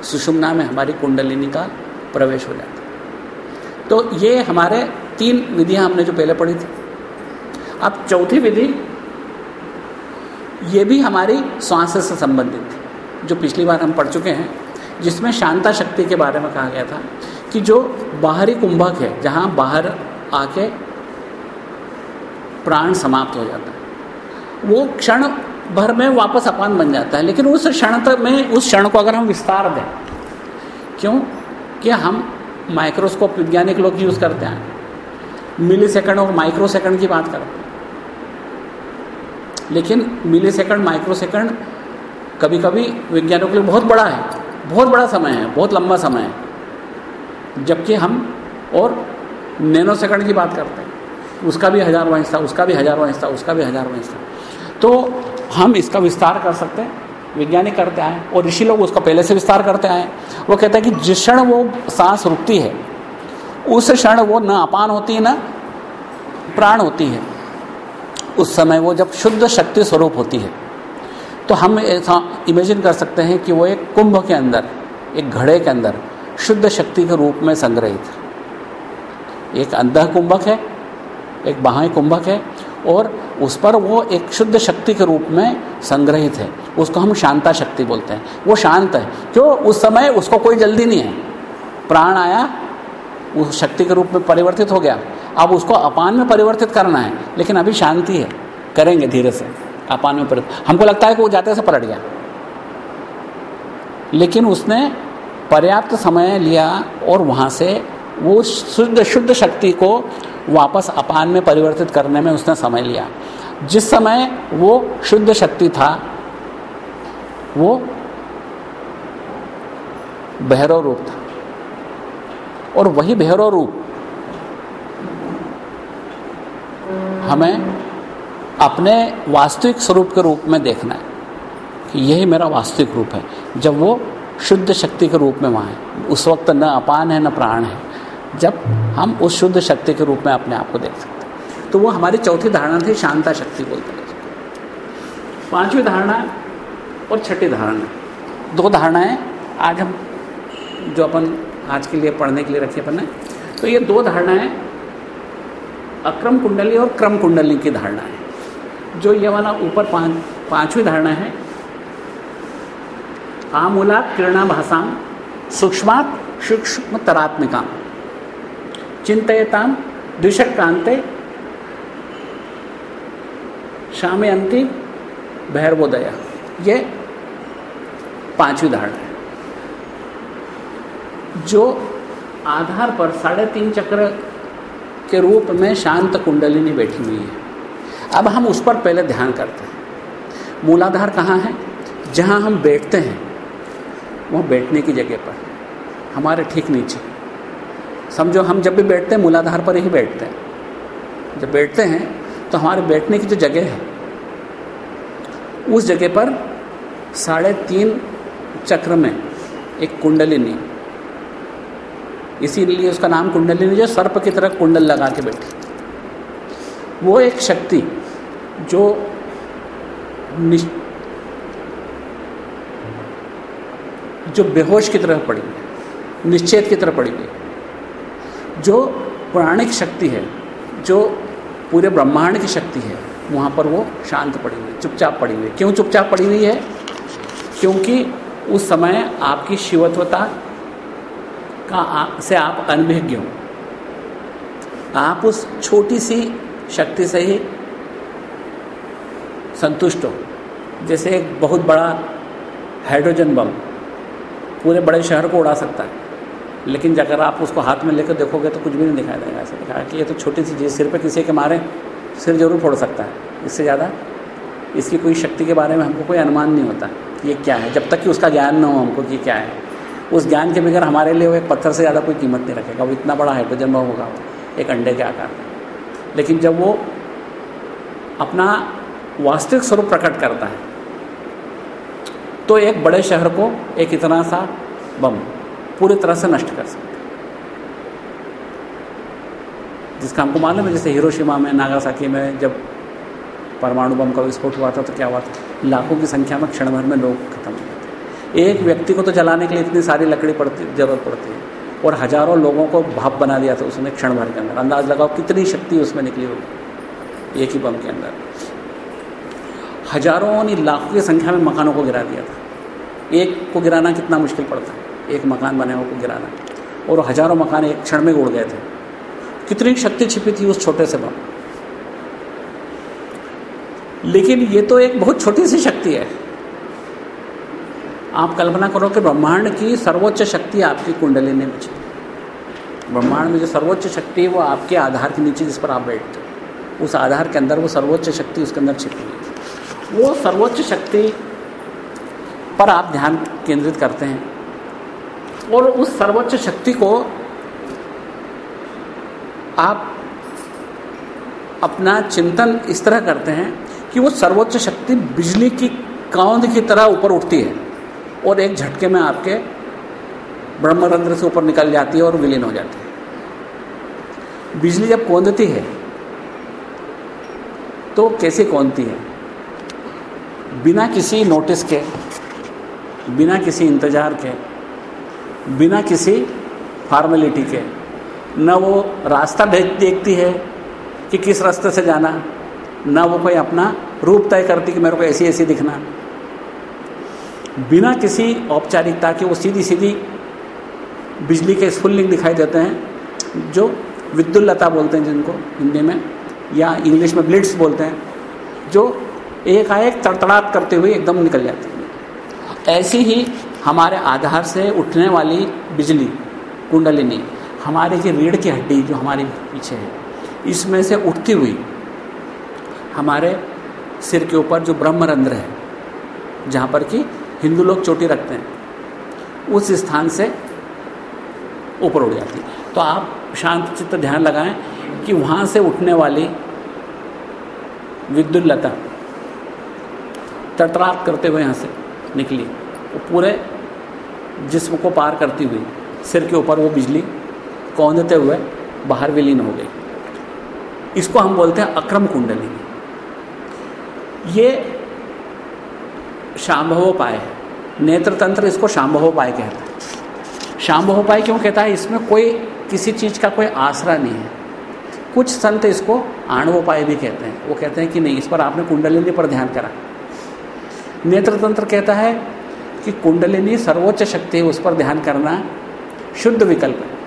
सुषुम्ना में हमारी कुंडलिनी का प्रवेश हो जाता है। तो ये हमारे तीन विधियाँ हमने जो पहले पढ़ी थी। अब चौथी विधि, ये भी हमारी श्वास से संबंधित थी, जो पिछली बार हम पढ़ चुके हैं, जिसमें शांता शक्ति के बारे में कहा गया था कि जो बाहरी कुंभक है, जहाँ बाहर आके प्राण समाप्त हो जाता है, वो क्षण भर में वापस अपान बन जाता है। लेकिन उस क्षण में, उस क्षण को अगर हम विस्तार दें, क्यों? कि हम माइक्रोस्कोप, वैज्ञानिक लोग यूज़ करते हैं। मिली सेकंड और माइक्रो सेकंड की बात करते हैं लेकिन मिली सेकंड माइक्रो सेकंड कभी कभी विज्ञानियों के लिए बहुत बड़ा है, बहुत बड़ा समय है, बहुत लंबा समय है। जबकि हम और नैनो सेकंड की बात करते हैं, उसका भी हज़ारवा हिस्सा उसका भी हज़ारवा हिस्सा उसका भी हज़ारवा हिस्सा तो हम इसका विस्तार कर सकते हैं, वैज्ञानिक करते आए और ऋषि लोग उसका पहले से विस्तार करते आए वो कहते हैं कि जिस क्षण वो सांस रुकती है उस क्षण वो न अपान होती है, न प्राण होती है। उस समय वो जब शुद्ध शक्ति स्वरूप होती है तो हम ऐसा इमेजिन कर सकते हैं कि वो एक कुंभ के अंदर, एक घड़े के अंदर शुद्ध शक्ति के रूप में संग्रहित है। एक अंध कुंभक है, एक बाह्य कुंभक है, और उस पर वो एक शुद्ध शक्ति के रूप में संग्रहित है। उसको हम शांता शक्ति बोलते हैं। वो शांत है। क्यों? उस समय उसको कोई जल्दी नहीं है। प्राण आया उस शक्ति के रूप में परिवर्तित हो गया। अब उसको अपान में परिवर्तित करना है, लेकिन अभी शांति है। करेंगे धीरे से, अपान में परिवर्तित हमको लगता है कि वो जाते से पलट गया। लेकिन उसने पर्याप्त समय लिया और वहाँ से वो शुद्ध शुद्ध शक्ति को वापस अपान में परिवर्तित करने में उसने समय लिया। जिस समय वो शुद्ध शक्ति था, वो भैरव रूप था। और वही भैरव रूप। हमें अपने वास्तविक स्वरूप के रूप में देखना है कि यही मेरा वास्तविक रूप है। जब वो शुद्ध शक्ति के रूप में वहाँ है, उस वक्त न अपान है, न प्राण है, जब हम उस शुद्ध शक्ति के रूप में अपने आप को देख सकते हैं। तो वो हमारी चौथी धारणा थी, शांता शक्ति बोलते हैं पांचवी धारणा और छठी धारणा। दो धारणाएँ आज हम जो अपन आज के लिए पढ़ने के लिए रखे अपन ने। तो ये दो धारणाएँ, अक्रम कुंडली और क्रम कुंडली की धारणा है जो ये वाला ऊपर पाँच पांचवी धारणा है, आमूला किरणाभाषाम सूक्ष्मात सूक्ष्म तरात्मिका चिंतयताम द्विषक्रांते शामयंती भैरवोदया। ये पांचवी धारणा है। जो आधार पर साढ़े तीन चक्र के रूप में शांत कुंडलिनी बैठी हुई है। अब हम उस पर पहले ध्यान करते हैं। मूलाधार कहाँ है? जहाँ हम बैठते हैं, वह बैठने की जगह पर। हमारे ठीक नीचे। समझो, हम जब भी बैठते हैं, मूलाधार पर ही बैठते हैं। जब बैठते हैं तो हमारे बैठने की जो जगह है, उस जगह पर साढ़े तीन चक्र में एक कुंडलिनी इसीलिए उसका नाम कुंडलिनी जो सर्प की तरह कुंडल लगा के बैठी। वो एक शक्ति जो जो बेहोश की तरह पड़ी है निश्चेत की तरह पड़ी हुई जो पौराणिक शक्ति है, जो पूरे ब्रह्मांड की शक्ति है, वहाँ पर वो शांत पड़ी हुई चुपचाप पड़ी हुई क्यों चुपचाप पड़ी हुई है? क्योंकि उस समय आपकी शिवत्वता का आ, से आप अनभिज्ञ हो। आप उस छोटी सी शक्ति से ही संतुष्ट हो। जैसे एक बहुत बड़ा हाइड्रोजन बम पूरे बड़े शहर को उड़ा सकता है लेकिन अगर आप उसको हाथ में लेकर देखोगे तो कुछ भी नहीं दिखाई देगा। ऐसा दिखाया कि ये तो छोटी सी चीज़ सिर पे किसी के मारे सिर ज़रूर फोड़ सकता है। इससे ज़्यादा इसकी कोई शक्ति के बारे में हमको कोई अनुमान नहीं होता ये क्या है जब तक कि उसका ज्ञान ना हो हमको कि क्या है। उस ज्ञान के बगैर हमारे लिए वो एक पत्थर से ज़्यादा कोई कीमत नहीं रखेगा। वो इतना बड़ा हाइड्रोजन बम होगा, एक अंडे के आकार में। लेकिन जब वो अपना वास्तविक स्वरूप प्रकट करता है तो एक बड़े शहर को एक इतना सा बम पूरी तरह से नष्ट कर सकता है। जिसका हमको मालूम है, जैसे हिरोशिमा में, नागासाकी में जब परमाणु बम का विस्फोट हुआ था तो क्या हुआ था? लाखों की संख्या में क्षण भर में लोग खत्म एक व्यक्ति को तो जलाने के लिए इतनी सारी लकड़ी पड़ती, ज़रूरत पड़ती है। और हज़ारों लोगों को भाप बना दिया था उसने क्षण भर के अंदर। अंदाज लगाओ कितनी शक्ति उसमें निकली होगी, एक ही बम के अंदर। हज़ारों ने लाखों की संख्या में मकानों को गिरा दिया था। एक को गिराना कितना मुश्किल पड़ता है एक मकान बने को गिराना। और हज़ारों मकान एक क्षण में उड़ गए थे। कितनी शक्ति छिपी थी उस छोटे से बम लेकिन ये तो एक बहुत छोटी सी शक्ति है। आप कल्पना करो कि ब्रह्मांड की सर्वोच्च शक्ति आपकी कुंडली ने बची। ब्रह्मांड में जो सर्वोच्च शक्ति है, वो आपके आधार के नीचे जिस पर आप बैठते हो। उस आधार के अंदर वो सर्वोच्च शक्ति उसके अंदर छिपी है। वो सर्वोच्च शक्ति पर आप ध्यान केंद्रित करते हैं। और उस सर्वोच्च शक्ति को आप अपना चिंतन इस तरह करते हैं कि वो सर्वोच्च शक्ति बिजली की काउंद की तरह ऊपर उठती है। और एक झटके में आपके ब्रह्मरंध्र से ऊपर निकल जाती है और विलीन हो जाती है। बिजली जब कौंदती है तो कैसे कौनती है? बिना किसी नोटिस के, बिना किसी इंतज़ार के, बिना किसी फॉर्मेलिटी के, न वो रास्ता देखती है कि किस रास्ते से जाना, न वो कोई अपना रूप तय करती कि मेरे को ऐसी ऐसी दिखना। बिना किसी औपचारिकता के वो सीधी सीधी बिजली के स्फुल्लिंग दिखाई देते हैं, जो विद्युल्लता बोलते हैं जिनको हिंदी में, या इंग्लिश में ब्लिट्स बोलते हैं, जो एक आएक तड़तड़ात करते हुए एकदम निकल जाती है। ऐसी ही हमारे आधार से उठने वाली बिजली, कुंडलिनी, हमारे की रीढ़ की हड्डी जो हमारे पीछे है, इसमें से उठती हुई हमारे सिर के ऊपर जो ब्रह्मरंध्र है, जहाँ पर कि हिंदू लोग चोटी रखते हैं। उस स्थान से ऊपर उड़ जाती है। तो आप शांत चित्त ध्यान लगाएँ कि वहाँ से उठने वाली विद्युल्लता तटरात करते हुए यहाँ से निकली। वो पूरे जिस्म को पार करती हुई सिर के ऊपर वो बिजली कौंधते हुए बाहर विलीन हो गई। इसको हम बोलते हैं अक्रम कुंडली ये शाम्भवोपाय नेत्र तंत्र इसको शाम्भवोपाय कहता है। शाम्भवोपाय क्यों कहता है? इसमें कोई किसी चीज़ का कोई आसरा नहीं है। कुछ संत इसको आणवोपाय भी कहते हैं। वो कहते हैं कि नहीं, इस पर आपने कुंडलिनी पर ध्यान करा। नेत्र तंत्र कहता है कि कुंडलिनी सर्वोच्च शक्ति है, उस पर ध्यान करना शुद्ध विकल्प है।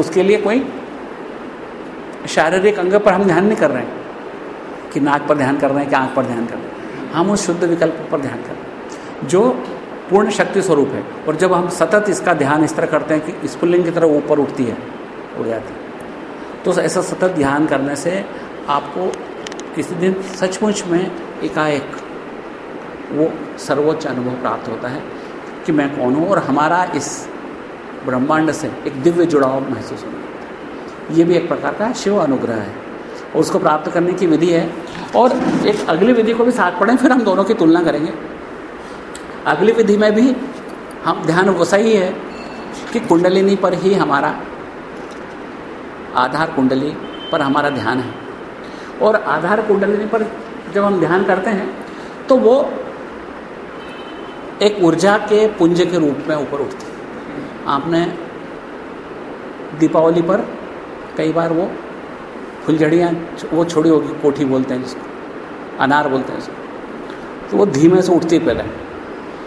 उसके लिए कोई शारीरिक अंग पर हम ध्यान नहीं कर रहे हैं। कि नाक पर ध्यान कर रहे हैं, कि आँख पर ध्यान कर रहे हैं। हम उस शुद्ध विकल्प पर ध्यान कर रहे हैं। जो पूर्ण शक्ति स्वरूप है। और जब हम सतत इसका ध्यान इस तरह करते हैं कि स्पुलिंग की तरह ऊपर उठती है, उड़ जाती है। तो ऐसा सतत ध्यान करने से आपको किसी दिन सचमुच में एकाएक वो सर्वोच्च अनुभव प्राप्त होता है कि मैं कौन हूँ और हमारा इस ब्रह्मांड से एक दिव्य जुड़ाव महसूस होना ये भी एक प्रकार का शिव अनुग्रह है। उसको प्राप्त करने की विधि है। और एक अगली विधि को भी साथ पढ़ें, फिर हम दोनों की तुलना करेंगे। अगली विधि में भी हम ध्यान वैसा ही है कि कुंडलिनी पर ही हमारा आधार कुंडली पर हमारा ध्यान है। और आधार कुंडलिनी पर जब हम ध्यान करते हैं तो वो एक ऊर्जा के पुंज के रूप में ऊपर उठती है। आपने दीपावली पर कई बार वो फुलझड़ियाँ वो छोड़ी होगी, कोठी बोलते हैं जिसको, अनार बोलते हैं जिसको तो वो धीमे से उठती पहले।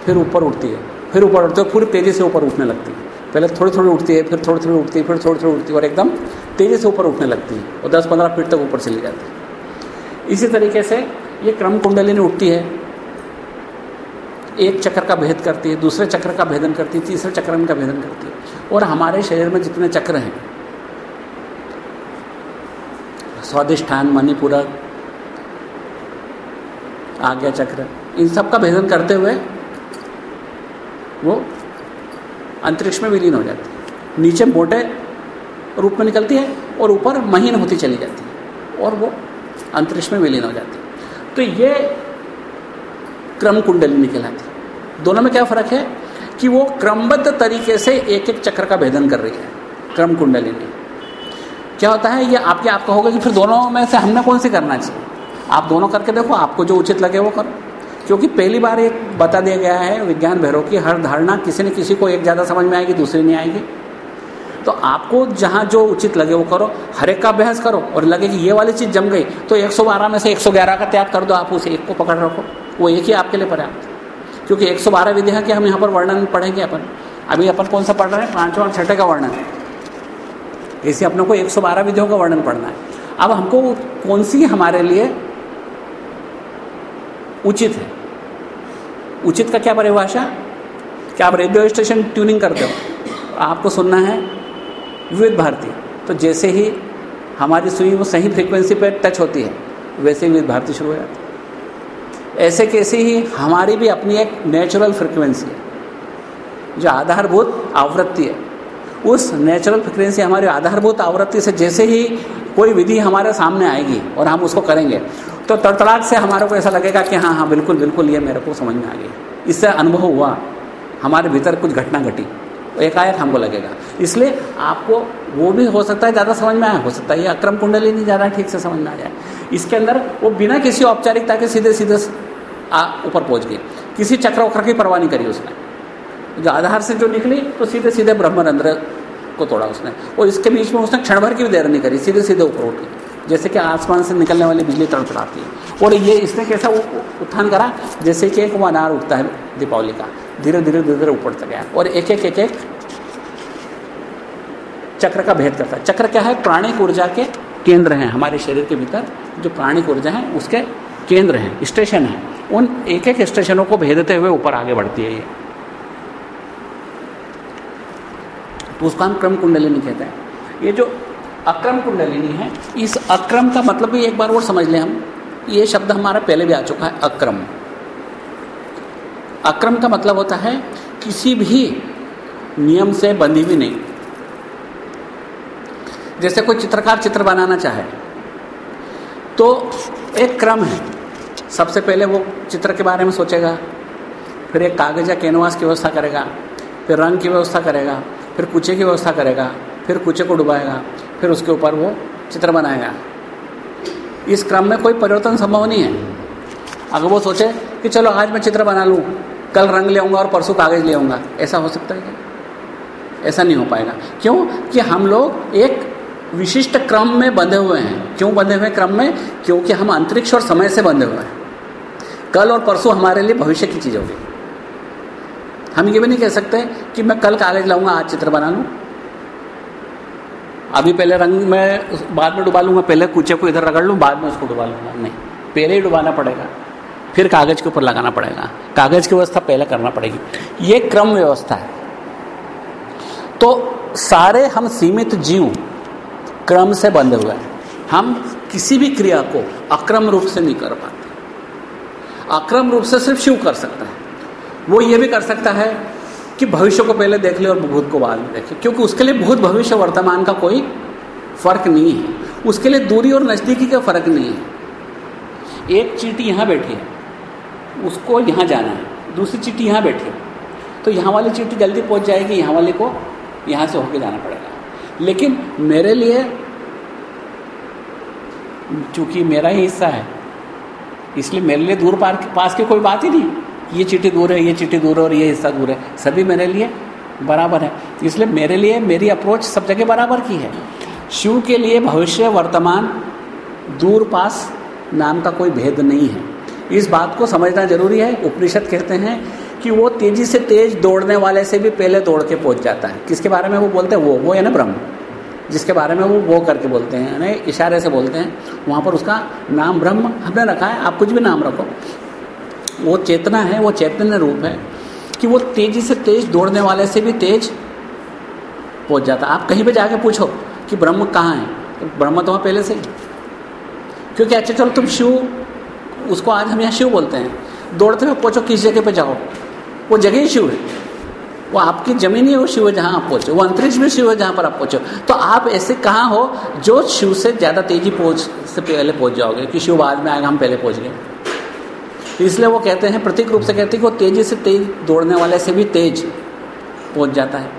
फिर ऊपर उठती है। फिर ऊपर उठती है पूरी तेज़ी से ऊपर उठने लगती है। पहले थोड़ी थोड़ी उठती है, फिर थोड़ी थोड़ी उठती है, फिर थोड़ी थोड़ी उठती है और एकदम तेज़ी से ऊपर उठने लगती है और दस पंद्रह फीट तक ऊपर चली जाती है। इसी तरीके से ये क्रम कुंडलिनी उठती है। एक चक्र का भेद करती है, दूसरे चक्र का भेदन करती है, तीसरे चक्र का भेदन करती है। और हमारे शरीर में जितने चक्र हैं, स्वादिष्ठान, मणिपूरक, आज्ञा चक्र, इन सब का भेदन करते हुए वो अंतरिक्ष में विलीन हो जाती है। नीचे मोटे रूप में निकलती है और ऊपर महीन होती चली जाती है और वो अंतरिक्ष में विलीन हो जाती है। तो ये क्रम कुंडली कहलाती दोनों में क्या फ़र्क है कि वो क्रमबद्ध तरीके से एक एक चक्र का भेदन कर रही है, क्रम कुंडली कुंडलिनी। क्या होता है, ये आपके आपका होगा कि फिर दोनों में से हमने कौन सी करना चाहिए? आप दोनों करके देखो, आपको जो उचित लगे वो करो। क्योंकि पहली बार एक बता दिया गया है विज्ञान भैरव की, हर धारणा किसी न किसी को एक ज़्यादा समझ में आएगी, दूसरी नहीं आएगी। तो आपको जहाँ जो उचित लगे वो करो, हर एक का अभ्यास करो और लगे कि ये वाली चीज़ जम गई तो 112 में से 111 का त्याग कर दो आप उसे, एक को पकड़ रखो। वो एक ही आपके लिए पर्याप्त क्योंकि 112 विधियाँ के हम यहाँ पर वर्णन पढ़ेंगे अपन? अभी अपन कौन सा पढ़ रहे हैं? पाँचवा और छठे का वर्णन। ऐसे अपने को 112 विधियों का वर्णन पढ़ना है। अब हमको कौन सी हमारे लिए उचित है? उचित का क्या परिभाषा? क्या आप रेडियो स्टेशन ट्यूनिंग करते हो, आपको सुनना है विविध भारती। तो जैसे ही हमारी सुई वो सही फ्रीक्वेंसी पर टच होती है, वैसे ही विविध भारती शुरू हो जाती है। ऐसे कैसे ही हमारी भी अपनी एक नेचुरल फ्रिक्वेंसी है, जो आधारभूत आवृत्ति है। उस नेचुरल फ्रिक्वेंसी हमारी आधारभूत आवृत्ति से जैसे ही कोई विधि हमारे सामने आएगी और हम उसको करेंगे तो तड़तड़ाक से हमारे को ऐसा लगेगा कि हाँ हाँ बिल्कुल बिल्कुल, ये मेरे को समझ में आ गई इससे अनुभव हुआ, हमारे भीतर कुछ घटना घटी तो एकाएक हमको लगेगा। इसलिए आपको वो भी हो सकता है, ज़्यादा समझ में आया, हो सकता है, ये अक्रम कुंडली नहीं, ज़्यादा ठीक से समझ में आ जाए। इसके अंदर वो बिना किसी औपचारिकता के सीधे सीधे ऊपर पहुँच गए किसी चक्र वक्र की परवाह नहीं करी उसने। जो आधार से जो निकली तो सीधे सीधे ब्रह्मरंध्र को तोड़ा उसने। और इसके बीच में उसने क्षण भर की भी देर नहीं करी सीधे सीधे ऊपर उठी जैसे कि आसमान से निकलने वाली बिजली तड़तड़ाती है। और ये इसने कैसा उत्थान करा? जैसे कि एक वो अनार उठता है दीपावली का। धीरे धीरे धीरे धीरे ऊपर तक गया। और एक एक एक एक चक्र का भेद करता है। चक्र क्या है? प्राणिक ऊर्जा के केंद्र हैं। हमारे शरीर के भीतर जो प्राणिक ऊर्जा है, उसके केंद्र हैं, स्टेशन हैं। उन एक एक स्टेशनों को भेदते हुए ऊपर आगे बढ़ती है ये। तो उसको हम क्रम कुंडलिनी कहते हैं। ये जो अक्रम कुंडलिनी है। इस अक्रम का मतलब भी एक बार और समझ लें हम। ये शब्द हमारा पहले भी आ चुका है, अक्रम। अक्रम का मतलब होता है किसी भी नियम से बंधी हुई नहीं। जैसे कोई चित्रकार चित्र बनाना चाहे तो एक क्रम है। सबसे पहले वो चित्र के बारे में सोचेगा, फिर एक कागज़ या कैनवास की व्यवस्था करेगा, फिर रंग की व्यवस्था करेगा, फिर कुचे की व्यवस्था करेगा, फिर कुचे को डुबाएगा। फिर उसके ऊपर वो चित्र बनाएगा। इस क्रम में कोई परिवर्तन संभव नहीं है। अगर वो सोचे कि चलो आज मैं चित्र बना लूँ, कल रंग ले आऊँगा और परसों कागज़ ले आऊँगा, ऐसा हो सकता है क्या? ऐसा नहीं हो पाएगा। क्यों? कि हम लोग एक विशिष्ट क्रम में बंधे हुए हैं। क्यों बंधे हुए क्रम में? क्योंकि हम अंतरिक्ष और समय से बंधे हुए हैं। कल और परसों हमारे लिए भविष्य की चीज़ होगी। हम ये भी नहीं कह सकते कि मैं कल कागज़ लाऊँगा, आज चित्र बना लूँ। अभी पहले रंग में बाद में डुबा लूँगा, पहले कुचे को इधर रगड़ लूँ, बाद में उसको डुबा लूँगा। नहीं, पहले ही डुबाना पड़ेगा, फिर कागज़ के ऊपर लगाना पड़ेगा। कागज़ की व्यवस्था पहले करना पड़ेगी। ये क्रम व्यवस्था है। तो सारे हम सीमित जीव क्रम से बंधे हुए हैं। हम किसी भी क्रिया को अक्रम रूप से नहीं कर पाते। अक्रम रूप से सिर्फ़ शिव कर सकता है। वो ये भी कर सकता है कि भविष्य को पहले देख ले और भूत को बाद में देखे क्योंकि उसके लिए भूत भविष्य वर्तमान का कोई फ़र्क नहीं है। उसके लिए दूरी और नज़दीकी का फ़र्क नहीं है। एक चीटी यहाँ बैठी है, उसको यहाँ जाना है। दूसरी चीटी यहाँ बैठी है। तो यहाँ वाली चीटी जल्दी पहुँच जाएगी, यहाँ वाले को यहाँ से होके जाना पड़ेगा। लेकिन मेरे लिए, चूँकि मेरा ही हिस्सा है, इसलिए मेरे लिए दूर पार के पास की कोई बात ही नहीं ये चिट्ठी दूर है, ये चिट्ठी दूर है और ये हिस्सा दूर है। सभी मेरे लिए बराबर है। इसलिए मेरे लिए मेरी अप्रोच सब जगह बराबर की है। शिव के लिए भविष्य, वर्तमान, दूर, पास नाम का कोई भेद नहीं है। इस बात को समझना ज़रूरी है। उपनिषद कहते हैं कि वो तेज़ी से तेज दौड़ने वाले से भी पहले दौड़ के पहुँच जाता है। किसके बारे में वो बोलते हैं? वो वो है ना ब्रह्म। जिसके बारे में वो वो करके बोलते हैं, यानी इशारे से बोलते हैं। वहाँ पर उसका नाम ब्रह्म हमने रखा है। आप कुछ भी नाम रखो। वो चेतना है, वो चैतन्य रूप है कि वो तेज़ी से तेज दौड़ने वाले से भी तेज पहुँच जाता आप कहीं पे जाके पूछो कि ब्रह्म कहाँ है तो ब्रह्म तो वहाँ पहले से क्योंकि अच्छा चलो तुम शिव, उसको आज हम यहाँ शिव बोलते हैं। दौड़ते हुए पहुँचो किस जगह पे जाओ? वो जगह ही शिव है। वो आपकी ज़मीन ही वो शिव है जहाँ आप पहुँचे। वो अंतरिक्ष में शिव है जहाँ पर आप पहुँचे। तो आप ऐसे कहाँ हो जो शिव से ज़्यादा तेज़ी पहुँच से पहले पहुँच जाओगे कि शिव बाद में आएगा, हम पहले पहुँच गए। इसलिए वो कहते हैं, प्रतीक रूप से कहते हैं कि वो तेज़ी से तेज दौड़ने वाले से भी तेज पहुँच जाता है।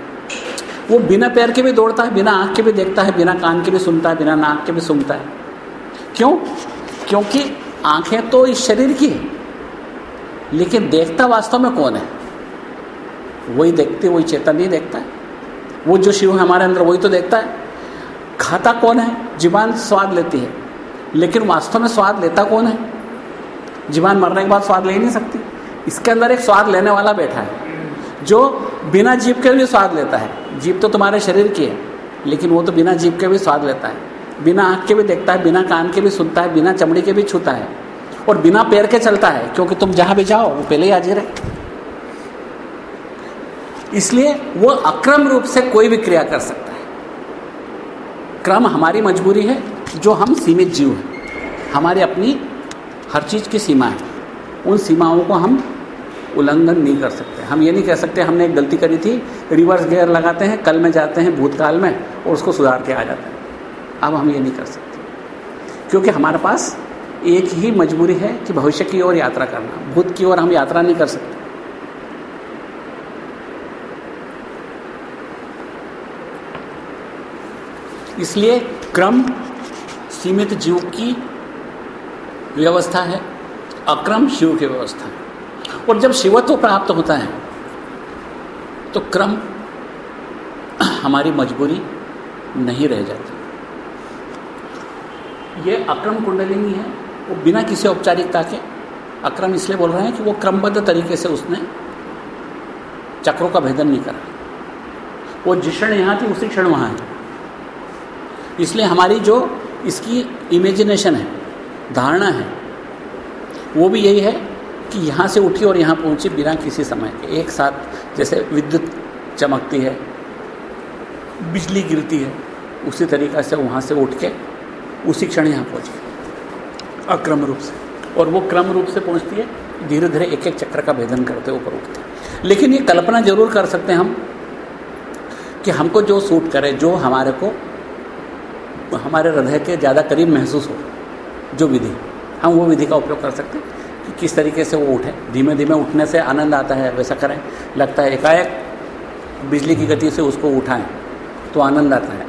वो बिना पैर के भी दौड़ता है, बिना आँख के भी देखता है, बिना कान के भी सुनता है, बिना नाक के भी सुनता है। क्यों? क्योंकि आँखें तो इस शरीर की है, लेकिन देखता वास्तव में कौन है? वही देखते, वही चेतन नहीं देखता है। वो जो शिव है हमारे अंदर, वही तो देखता है। खाता कौन है? जीवान स्वाद लेती है। लेकिन वास्तव में स्वाद लेता कौन है? जीवान मरने के बाद स्वाद ले ही नहीं सकती। इसके अंदर एक स्वाद लेने वाला बैठा है, जो बिना जीप के भी स्वाद लेता है। जीप तो तुम्हारे शरीर की है, लेकिन वो तो बिना जीप के भी स्वाद लेता है। बिना आँख के भी देखता है, बिना कान के भी सुनता है, बिना चमड़ी के भी छूता है, और बिना पैर के चलता है, क्योंकि तुम जहाँ भी जाओ, वो पहले ही हाजिर है। इसलिए वो अक्रम रूप से कोई भी क्रिया कर सकता है। क्रम हमारी मजबूरी है, जो हम सीमित जीव हैं। हमारी अपनी हर चीज़ की सीमा है। उन सीमाओं को हम उल्लंघन नहीं कर सकते। हम ये नहीं कह सकते, हमने एक गलती करी थी, रिवर्स गियर लगाते हैं, कल में जाते हैं, भूतकाल में, और उसको सुधार के आ जाते हैं। अब हम ये नहीं कर सकते। क्योंकि हमारे पास एक ही मजबूरी है कि भविष्य की ओर यात्रा करना। भूत की ओर हम यात्रा नहीं कर सकते। इसलिए क्रम, सीमित जीव की व्यवस्था है, अक्रम शिव की व्यवस्था है। और जब शिवत्व प्राप्त होता है तो क्रम हमारी मजबूरी नहीं रह जाती। ये अक्रम कुंडलिनी है, वो बिना किसी औपचारिकता के, अक्रम इसलिए बोल रहे हैं कि वो क्रमबद्ध तरीके से उसने चक्रों का भेदन नहीं करा। वो जिस क्षण यहाँ थी, उसी क्षण वहाँ है। इसलिए हमारी जो इसकी इमेजिनेशन है धारणा है। वो भी यही है कि यहाँ से उठी और यहाँ पहुँची बिना किसी समय के। एक साथ जैसे विद्युत चमकती है, बिजली गिरती है, उसी तरीक़ा से वहाँ से उठ के उसी क्षण यहाँ पहुँची। अक्रम रूप से। और वो क्रम रूप से पहुँचती है धीरे धीरे एक एक चक्र का भेदन करते ऊपर उठते लेकिन ये कल्पना ज़रूर कर सकते हैं हम कि हमको जो सूट करे, जो हमारे को, हमारे हृदय के ज़्यादा करीब महसूस हो। जो विधि, हम वो विधि का उपयोग कर सकते हैं कि किस तरीके से वो उठे। धीमे धीमे उठने से आनंद आता है, वैसा करें। लगता है एकाएक बिजली की गति से उसको उठाएँ तो आनंद आता है।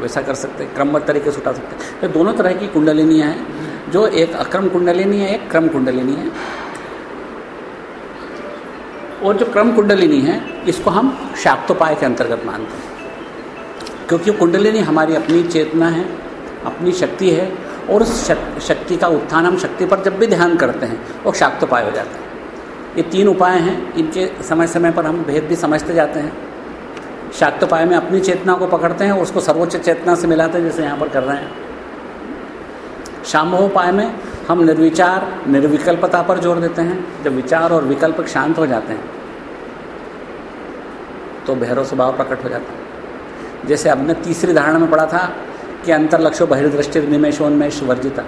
वैसा कर सकते हैं, क्रमबद्ध तरीके से उठा सकते हैं। तो दोनों तरह की कुंडलिनियाँ हैं, जो एक अक्रम कुंडलिनी है, एक क्रम कुंडलिनी है। और जो क्रम कुंडलिनी है, इसको हम शाक्तोपाय के अंतर्गत मानते हैं। क्योंकि कुंडलिनी हमारी अपनी चेतना है, अपनी शक्ति है और उस शक्ति का उत्थान हम शक्ति पर जब भी ध्यान करते हैं, वो शाक्तोपाय हो जाता है। ये तीन उपाय हैं, इनके समय समय पर हम भेद भी समझते जाते हैं। शाक्तोपाय में अपनी चेतना को पकड़ते हैं और उसको सर्वोच्च चेतना से मिलाते हैं, जैसे यहाँ पर कर रहे हैं। शाम्भोपाय में हम निर्विचार, निर्विकल्पता पर ज़ोर देते हैं। जब विचार और विकल्प शांत हो जाते हैं तो भैरव स्वभाव प्रकट हो जाता है। जैसे हमने तीसरी धारणा में पढ़ा था कि अंतर लक्ष्य बहिर्दृष्टि निमेशोन्मेष वर्जिता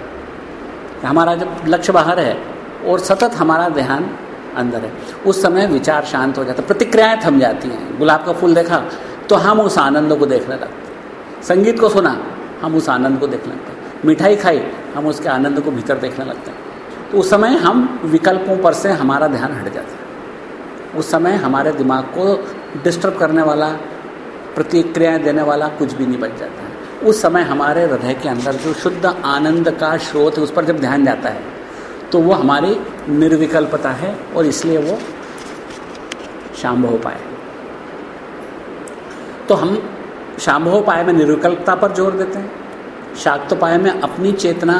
हमारा जब लक्ष्य बाहर है और सतत हमारा ध्यान अंदर है। उस समय विचार शांत हो जाता है, प्रतिक्रियाएँ थम जाती हैं। गुलाब का फूल देखा तो हम उस आनंद को देखने लगते संगीत को सुना, हम उस आनंद को देखने लगते हैं। मिठाई खाई, हम उसके आनंद को भीतर देखने लगते हैं। तो उस समय हम विकल्पों पर से हमारा ध्यान हट जाता है। उस समय हमारे दिमाग को डिस्टर्ब करने वाला, प्रतिक्रियाएँ देने वाला कुछ भी नहीं बच जाता। उस समय हमारे हृदय के अंदर जो शुद्ध आनंद का स्रोत है, उस पर जब ध्यान जाता है तो वो हमारी निर्विकल्पता है और इसलिए वो शाम्भव पाए। तो हम शाम्भव पाए में निर्विकल्पता पर ज़ोर देते हैं। शाक्तोपाय में अपनी चेतना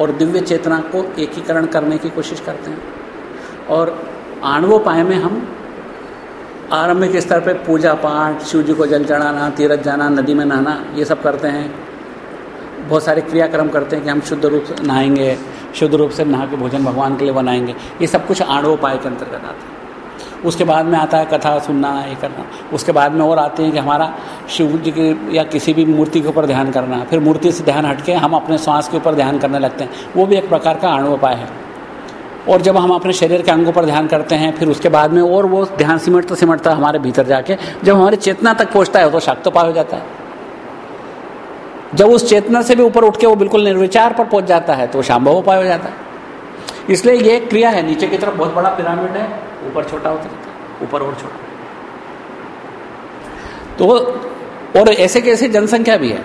और दिव्य चेतना को एकीकरण करने की कोशिश करते हैं। और आणवोपाय में हम आरंभिक स्तर पे पूजा पाठ, शिव जी को जल चढ़ाना, तीरथ जाना, नदी में नहाना, ये सब करते हैं। बहुत सारे क्रियाक्रम करते हैं कि हम शुद्ध रूप से नहाएँगे, शुद्ध रूप से नहा के भोजन भगवान के लिए बनाएँगे। ये सब कुछ आणोपाय के अंतर्गत आता है। उसके बाद में आता है कथा सुनना, ये करना। उसके बाद में और आते हैं कि हमारा शिव जी के या किसी भी मूर्ति के ऊपर ध्यान करना। फिर मूर्ति से ध्यान हटके हम अपने श्वास के ऊपर ध्यान करने लगते हैं। वो भी एक प्रकार का आणोपाय है। और जब हम अपने शरीर के अंगों पर ध्यान करते हैं, फिर उसके बाद में और वो ध्यान सिमटता सिमटता हमारे भीतर जाके, जब हमारी चेतना तक पहुँचता है तो शाक्तोपाय हो जाता है। जब उस चेतना से भी ऊपर उठ के वो बिल्कुल निर्विचार पर पहुँच जाता है तो शाम्भव उपाय हो जाता है। इसलिए ये क्रिया है, नीचे की तरफ़ बहुत बड़ा पिरामिड है, ऊपर छोटा होता है, ऊपर और छोटा। तो और ऐसे कैसे जनसंख्या भी है।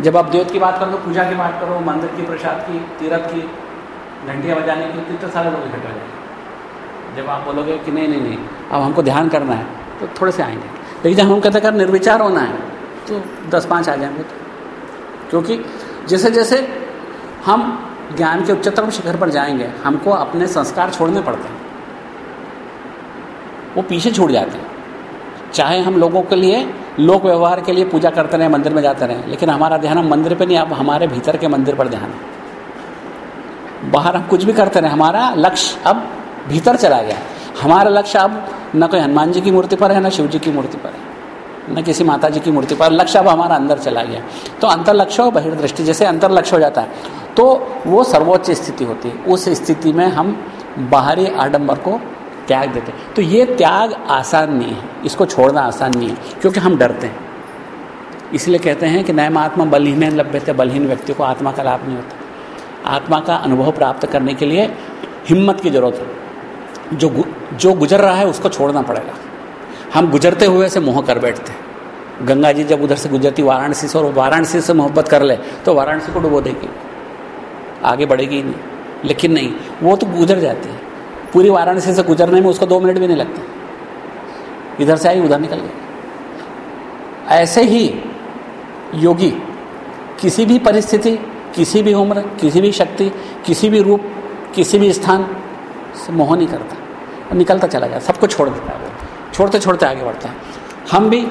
जब आप देवत की बात करो पूजा की बात करो, मंदिर की प्रसाद की, तीर्थ की घंटियाँ बजाने के लिए कितने सारे लोग इकट्ठे हो जाएँगे जब आप बोलोगे कि नहीं नहीं नहीं, अब हमको ध्यान करना है तो थोड़े से आएँगे। लेकिन जब हम कहते कर निर्विचार होना है तो दस पाँच आ जाएँगे तो। क्योंकि जैसे जैसे हम ज्ञान के उच्चतम शिखर पर जाएँगे, हमको अपने संस्कार छोड़ने पड़ते हैं। वो पीछे छूट जाते हैं। चाहे हम लोगों के लिए, लोक व्यवहार के लिए पूजा करते रहे, मंदिर में जाते रहे, लेकिन हमारा ध्यान हम मंदिर पे नहीं अब हमारे भीतर के मंदिर पर ध्यान है बाहर हम कुछ भी करते रहे, हमारा लक्ष्य अब भीतर चला गया। हमारा लक्ष्य अब न कोई हनुमान जी की मूर्ति पर है, न शिव जी की मूर्ति पर है, न किसी माता जी की मूर्ति पर। लक्ष्य अब हमारा अंदर चला गया। तो अंतर लक्ष्य और बहिर्दृष्टि, जैसे अंतर लक्ष्य हो जाता है तो वो सर्वोच्च स्थिति होती है। उस स्थिति में हम बाहरी आडम्बर को त्याग देते हैं। तो ये त्याग आसान नहीं है। इसको छोड़ना आसान नहीं है, क्योंकि हम डरते हैं। इसलिए कहते हैं कि नयम आत्मा बलहीन लभ्य थे बलहीन व्यक्ति को आत्मा का लाभ नहीं होता। आत्मा का अनुभव प्राप्त करने के लिए हिम्मत की ज़रूरत है। जो जो गुजर रहा है उसको छोड़ना पड़ेगा। हम गुजरते हुए से मोह कर बैठते हैं। गंगा जी जब उधर से गुजरती, वाराणसी से, और वाराणसी से मोहब्बत कर ले तो वाराणसी को डुबो देगी। आगे बढ़ेगी ही नहीं। लेकिन नहीं, वो तो गुजर जाती है। पूरी वाराणसी से गुजरने में उसको दो मिनट भी नहीं लगते। इधर से आई, उधर निकल गई। ऐसे ही योगी, किसी भी परिस्थिति किसी भी उम्र, किसी भी शक्ति, किसी भी रूप, किसी भी स्थान से मोह नहीं करता। और निकलता चला जाता सबको छोड़ देता है छोड़ते छोड़ते आगे बढ़ता है। हम भी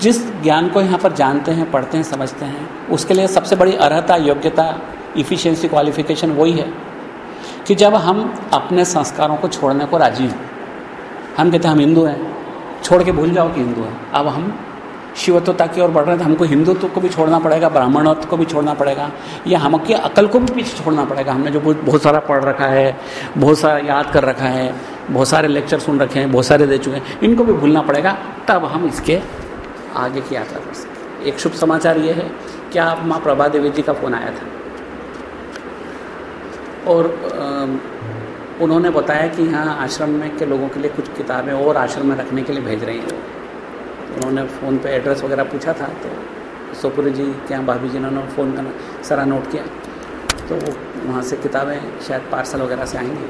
जिस ज्ञान को यहाँ पर जानते हैं, पढ़ते हैं, समझते हैं, उसके लिए सबसे बड़ी अर्हता, योग्यता इफ़िशियंसी क्वालिफिकेशन वही है कि जब हम अपने संस्कारों को छोड़ने को राज़ी हों। हम कहते हैं, हम हिंदू हैं। छोड़ के भूल जाओ कि हिंदू हैं। अब हम शिवत्वता की ओर बढ़ रहे हैं तो हमको हिंदुत्व को भी छोड़ना पड़ेगा, ब्राह्मणत्व को भी छोड़ना पड़ेगा, या हमके अकल को भी पीछे छोड़ना पड़ेगा। हमने जो बहुत सारा पढ़ रखा है, बहुत सारा याद कर रखा है, बहुत सारे लेक्चर सुन रखे हैं, बहुत सारे दे चुके हैं, इनको भी भूलना पड़ेगा, तब हम इसके आगे की यात्रा कर सकें एक शुभ समाचार ये है कि आप माँ प्रभा देवी जी का फ़ोन आया था? और उन्होंने बताया कि यहाँ आश्रम में के लोगों के लिए कुछ किताबें और आश्रम में रखने के लिए भेज रही हैं। उन्होंने फ़ोन पे एड्रेस वगैरह पूछा था तो सोपुरी जी के यहाँ भाभी जी ने उन्होंने फ़ोन करना सारा नोट किया। तो वो वहाँ से किताबें शायद पार्सल वगैरह से आएँगी।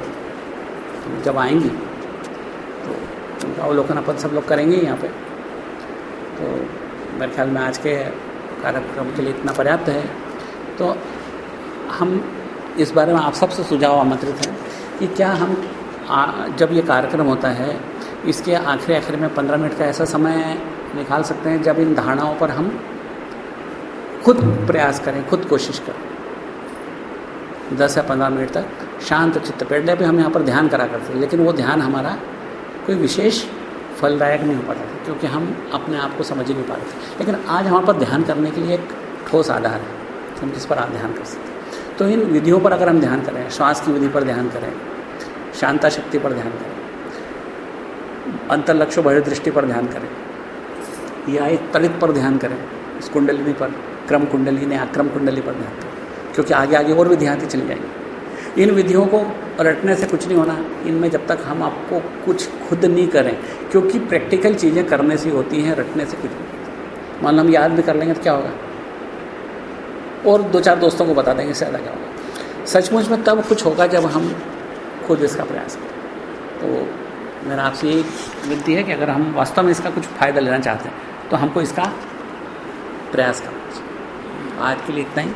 तो जब आएँगी तो उनका अवलोकन अपन सब लोग करेंगे यहाँ पे। तो मेरे ख्याल में आज के कार्यक्रम के लिए इतना पर्याप्त है। तो हम इस बारे में आप सबसे सुझाव आमंत्रित हैं कि क्या हम आ, जब ये कार्यक्रम होता है इसके आखिरी आखिर में पंद्रह मिनट का ऐसा समय निकाल सकते हैं जब इन धारणाओं पर हम खुद प्रयास करें, खुद कोशिश करें। दस या पंद्रह मिनट तक शांत चित्त पहले भी हम यहाँ पर ध्यान करा करते हैं, लेकिन वो ध्यान हमारा कोई विशेष फलदायक नहीं हो पाता था, क्योंकि हम अपने आप को समझ ही नहीं पाते थे। लेकिन आज हमारे पर ध्यान करने के लिए एक ठोस आधार है, हम जिस पर आप ध्यान कर सकते हैं। तो इन विधियों पर अगर हम ध्यान करें, श्वास की विधि पर ध्यान करें, शांता शक्ति पर ध्यान करें अंतर्लक्ष्य बड़े दृष्टि पर ध्यान करें। या एक तड़ित पर ध्यान करें, इस कुंडलिनी पर, क्रम कुंडली ने अक्रम कुंडली पर ध्यान करें, क्योंकि आगे आगे और विधियाँ चली जाएँगी। इन विधियों को रटने से कुछ नहीं होना, इनमें जब तक हम आपको कुछ खुद नहीं करें, क्योंकि प्रैक्टिकल चीज़ें करने से होती हैं, रटने से कुछ नहीं मान लो हम याद भी कर लेंगे तो क्या होगा? और दो चार दोस्तों को बता देंगे ज़्यादा क्या होगा? सचमुच में तब कुछ होगा जब हम खुद इसका प्रयास करें। तो मेरा आपसे यही विनती है कि अगर हम वास्तव में इसका कुछ फ़ायदा लेना चाहते हैं तो हमको इसका प्रयास करना चाहिए। आज के लिए इतना ही।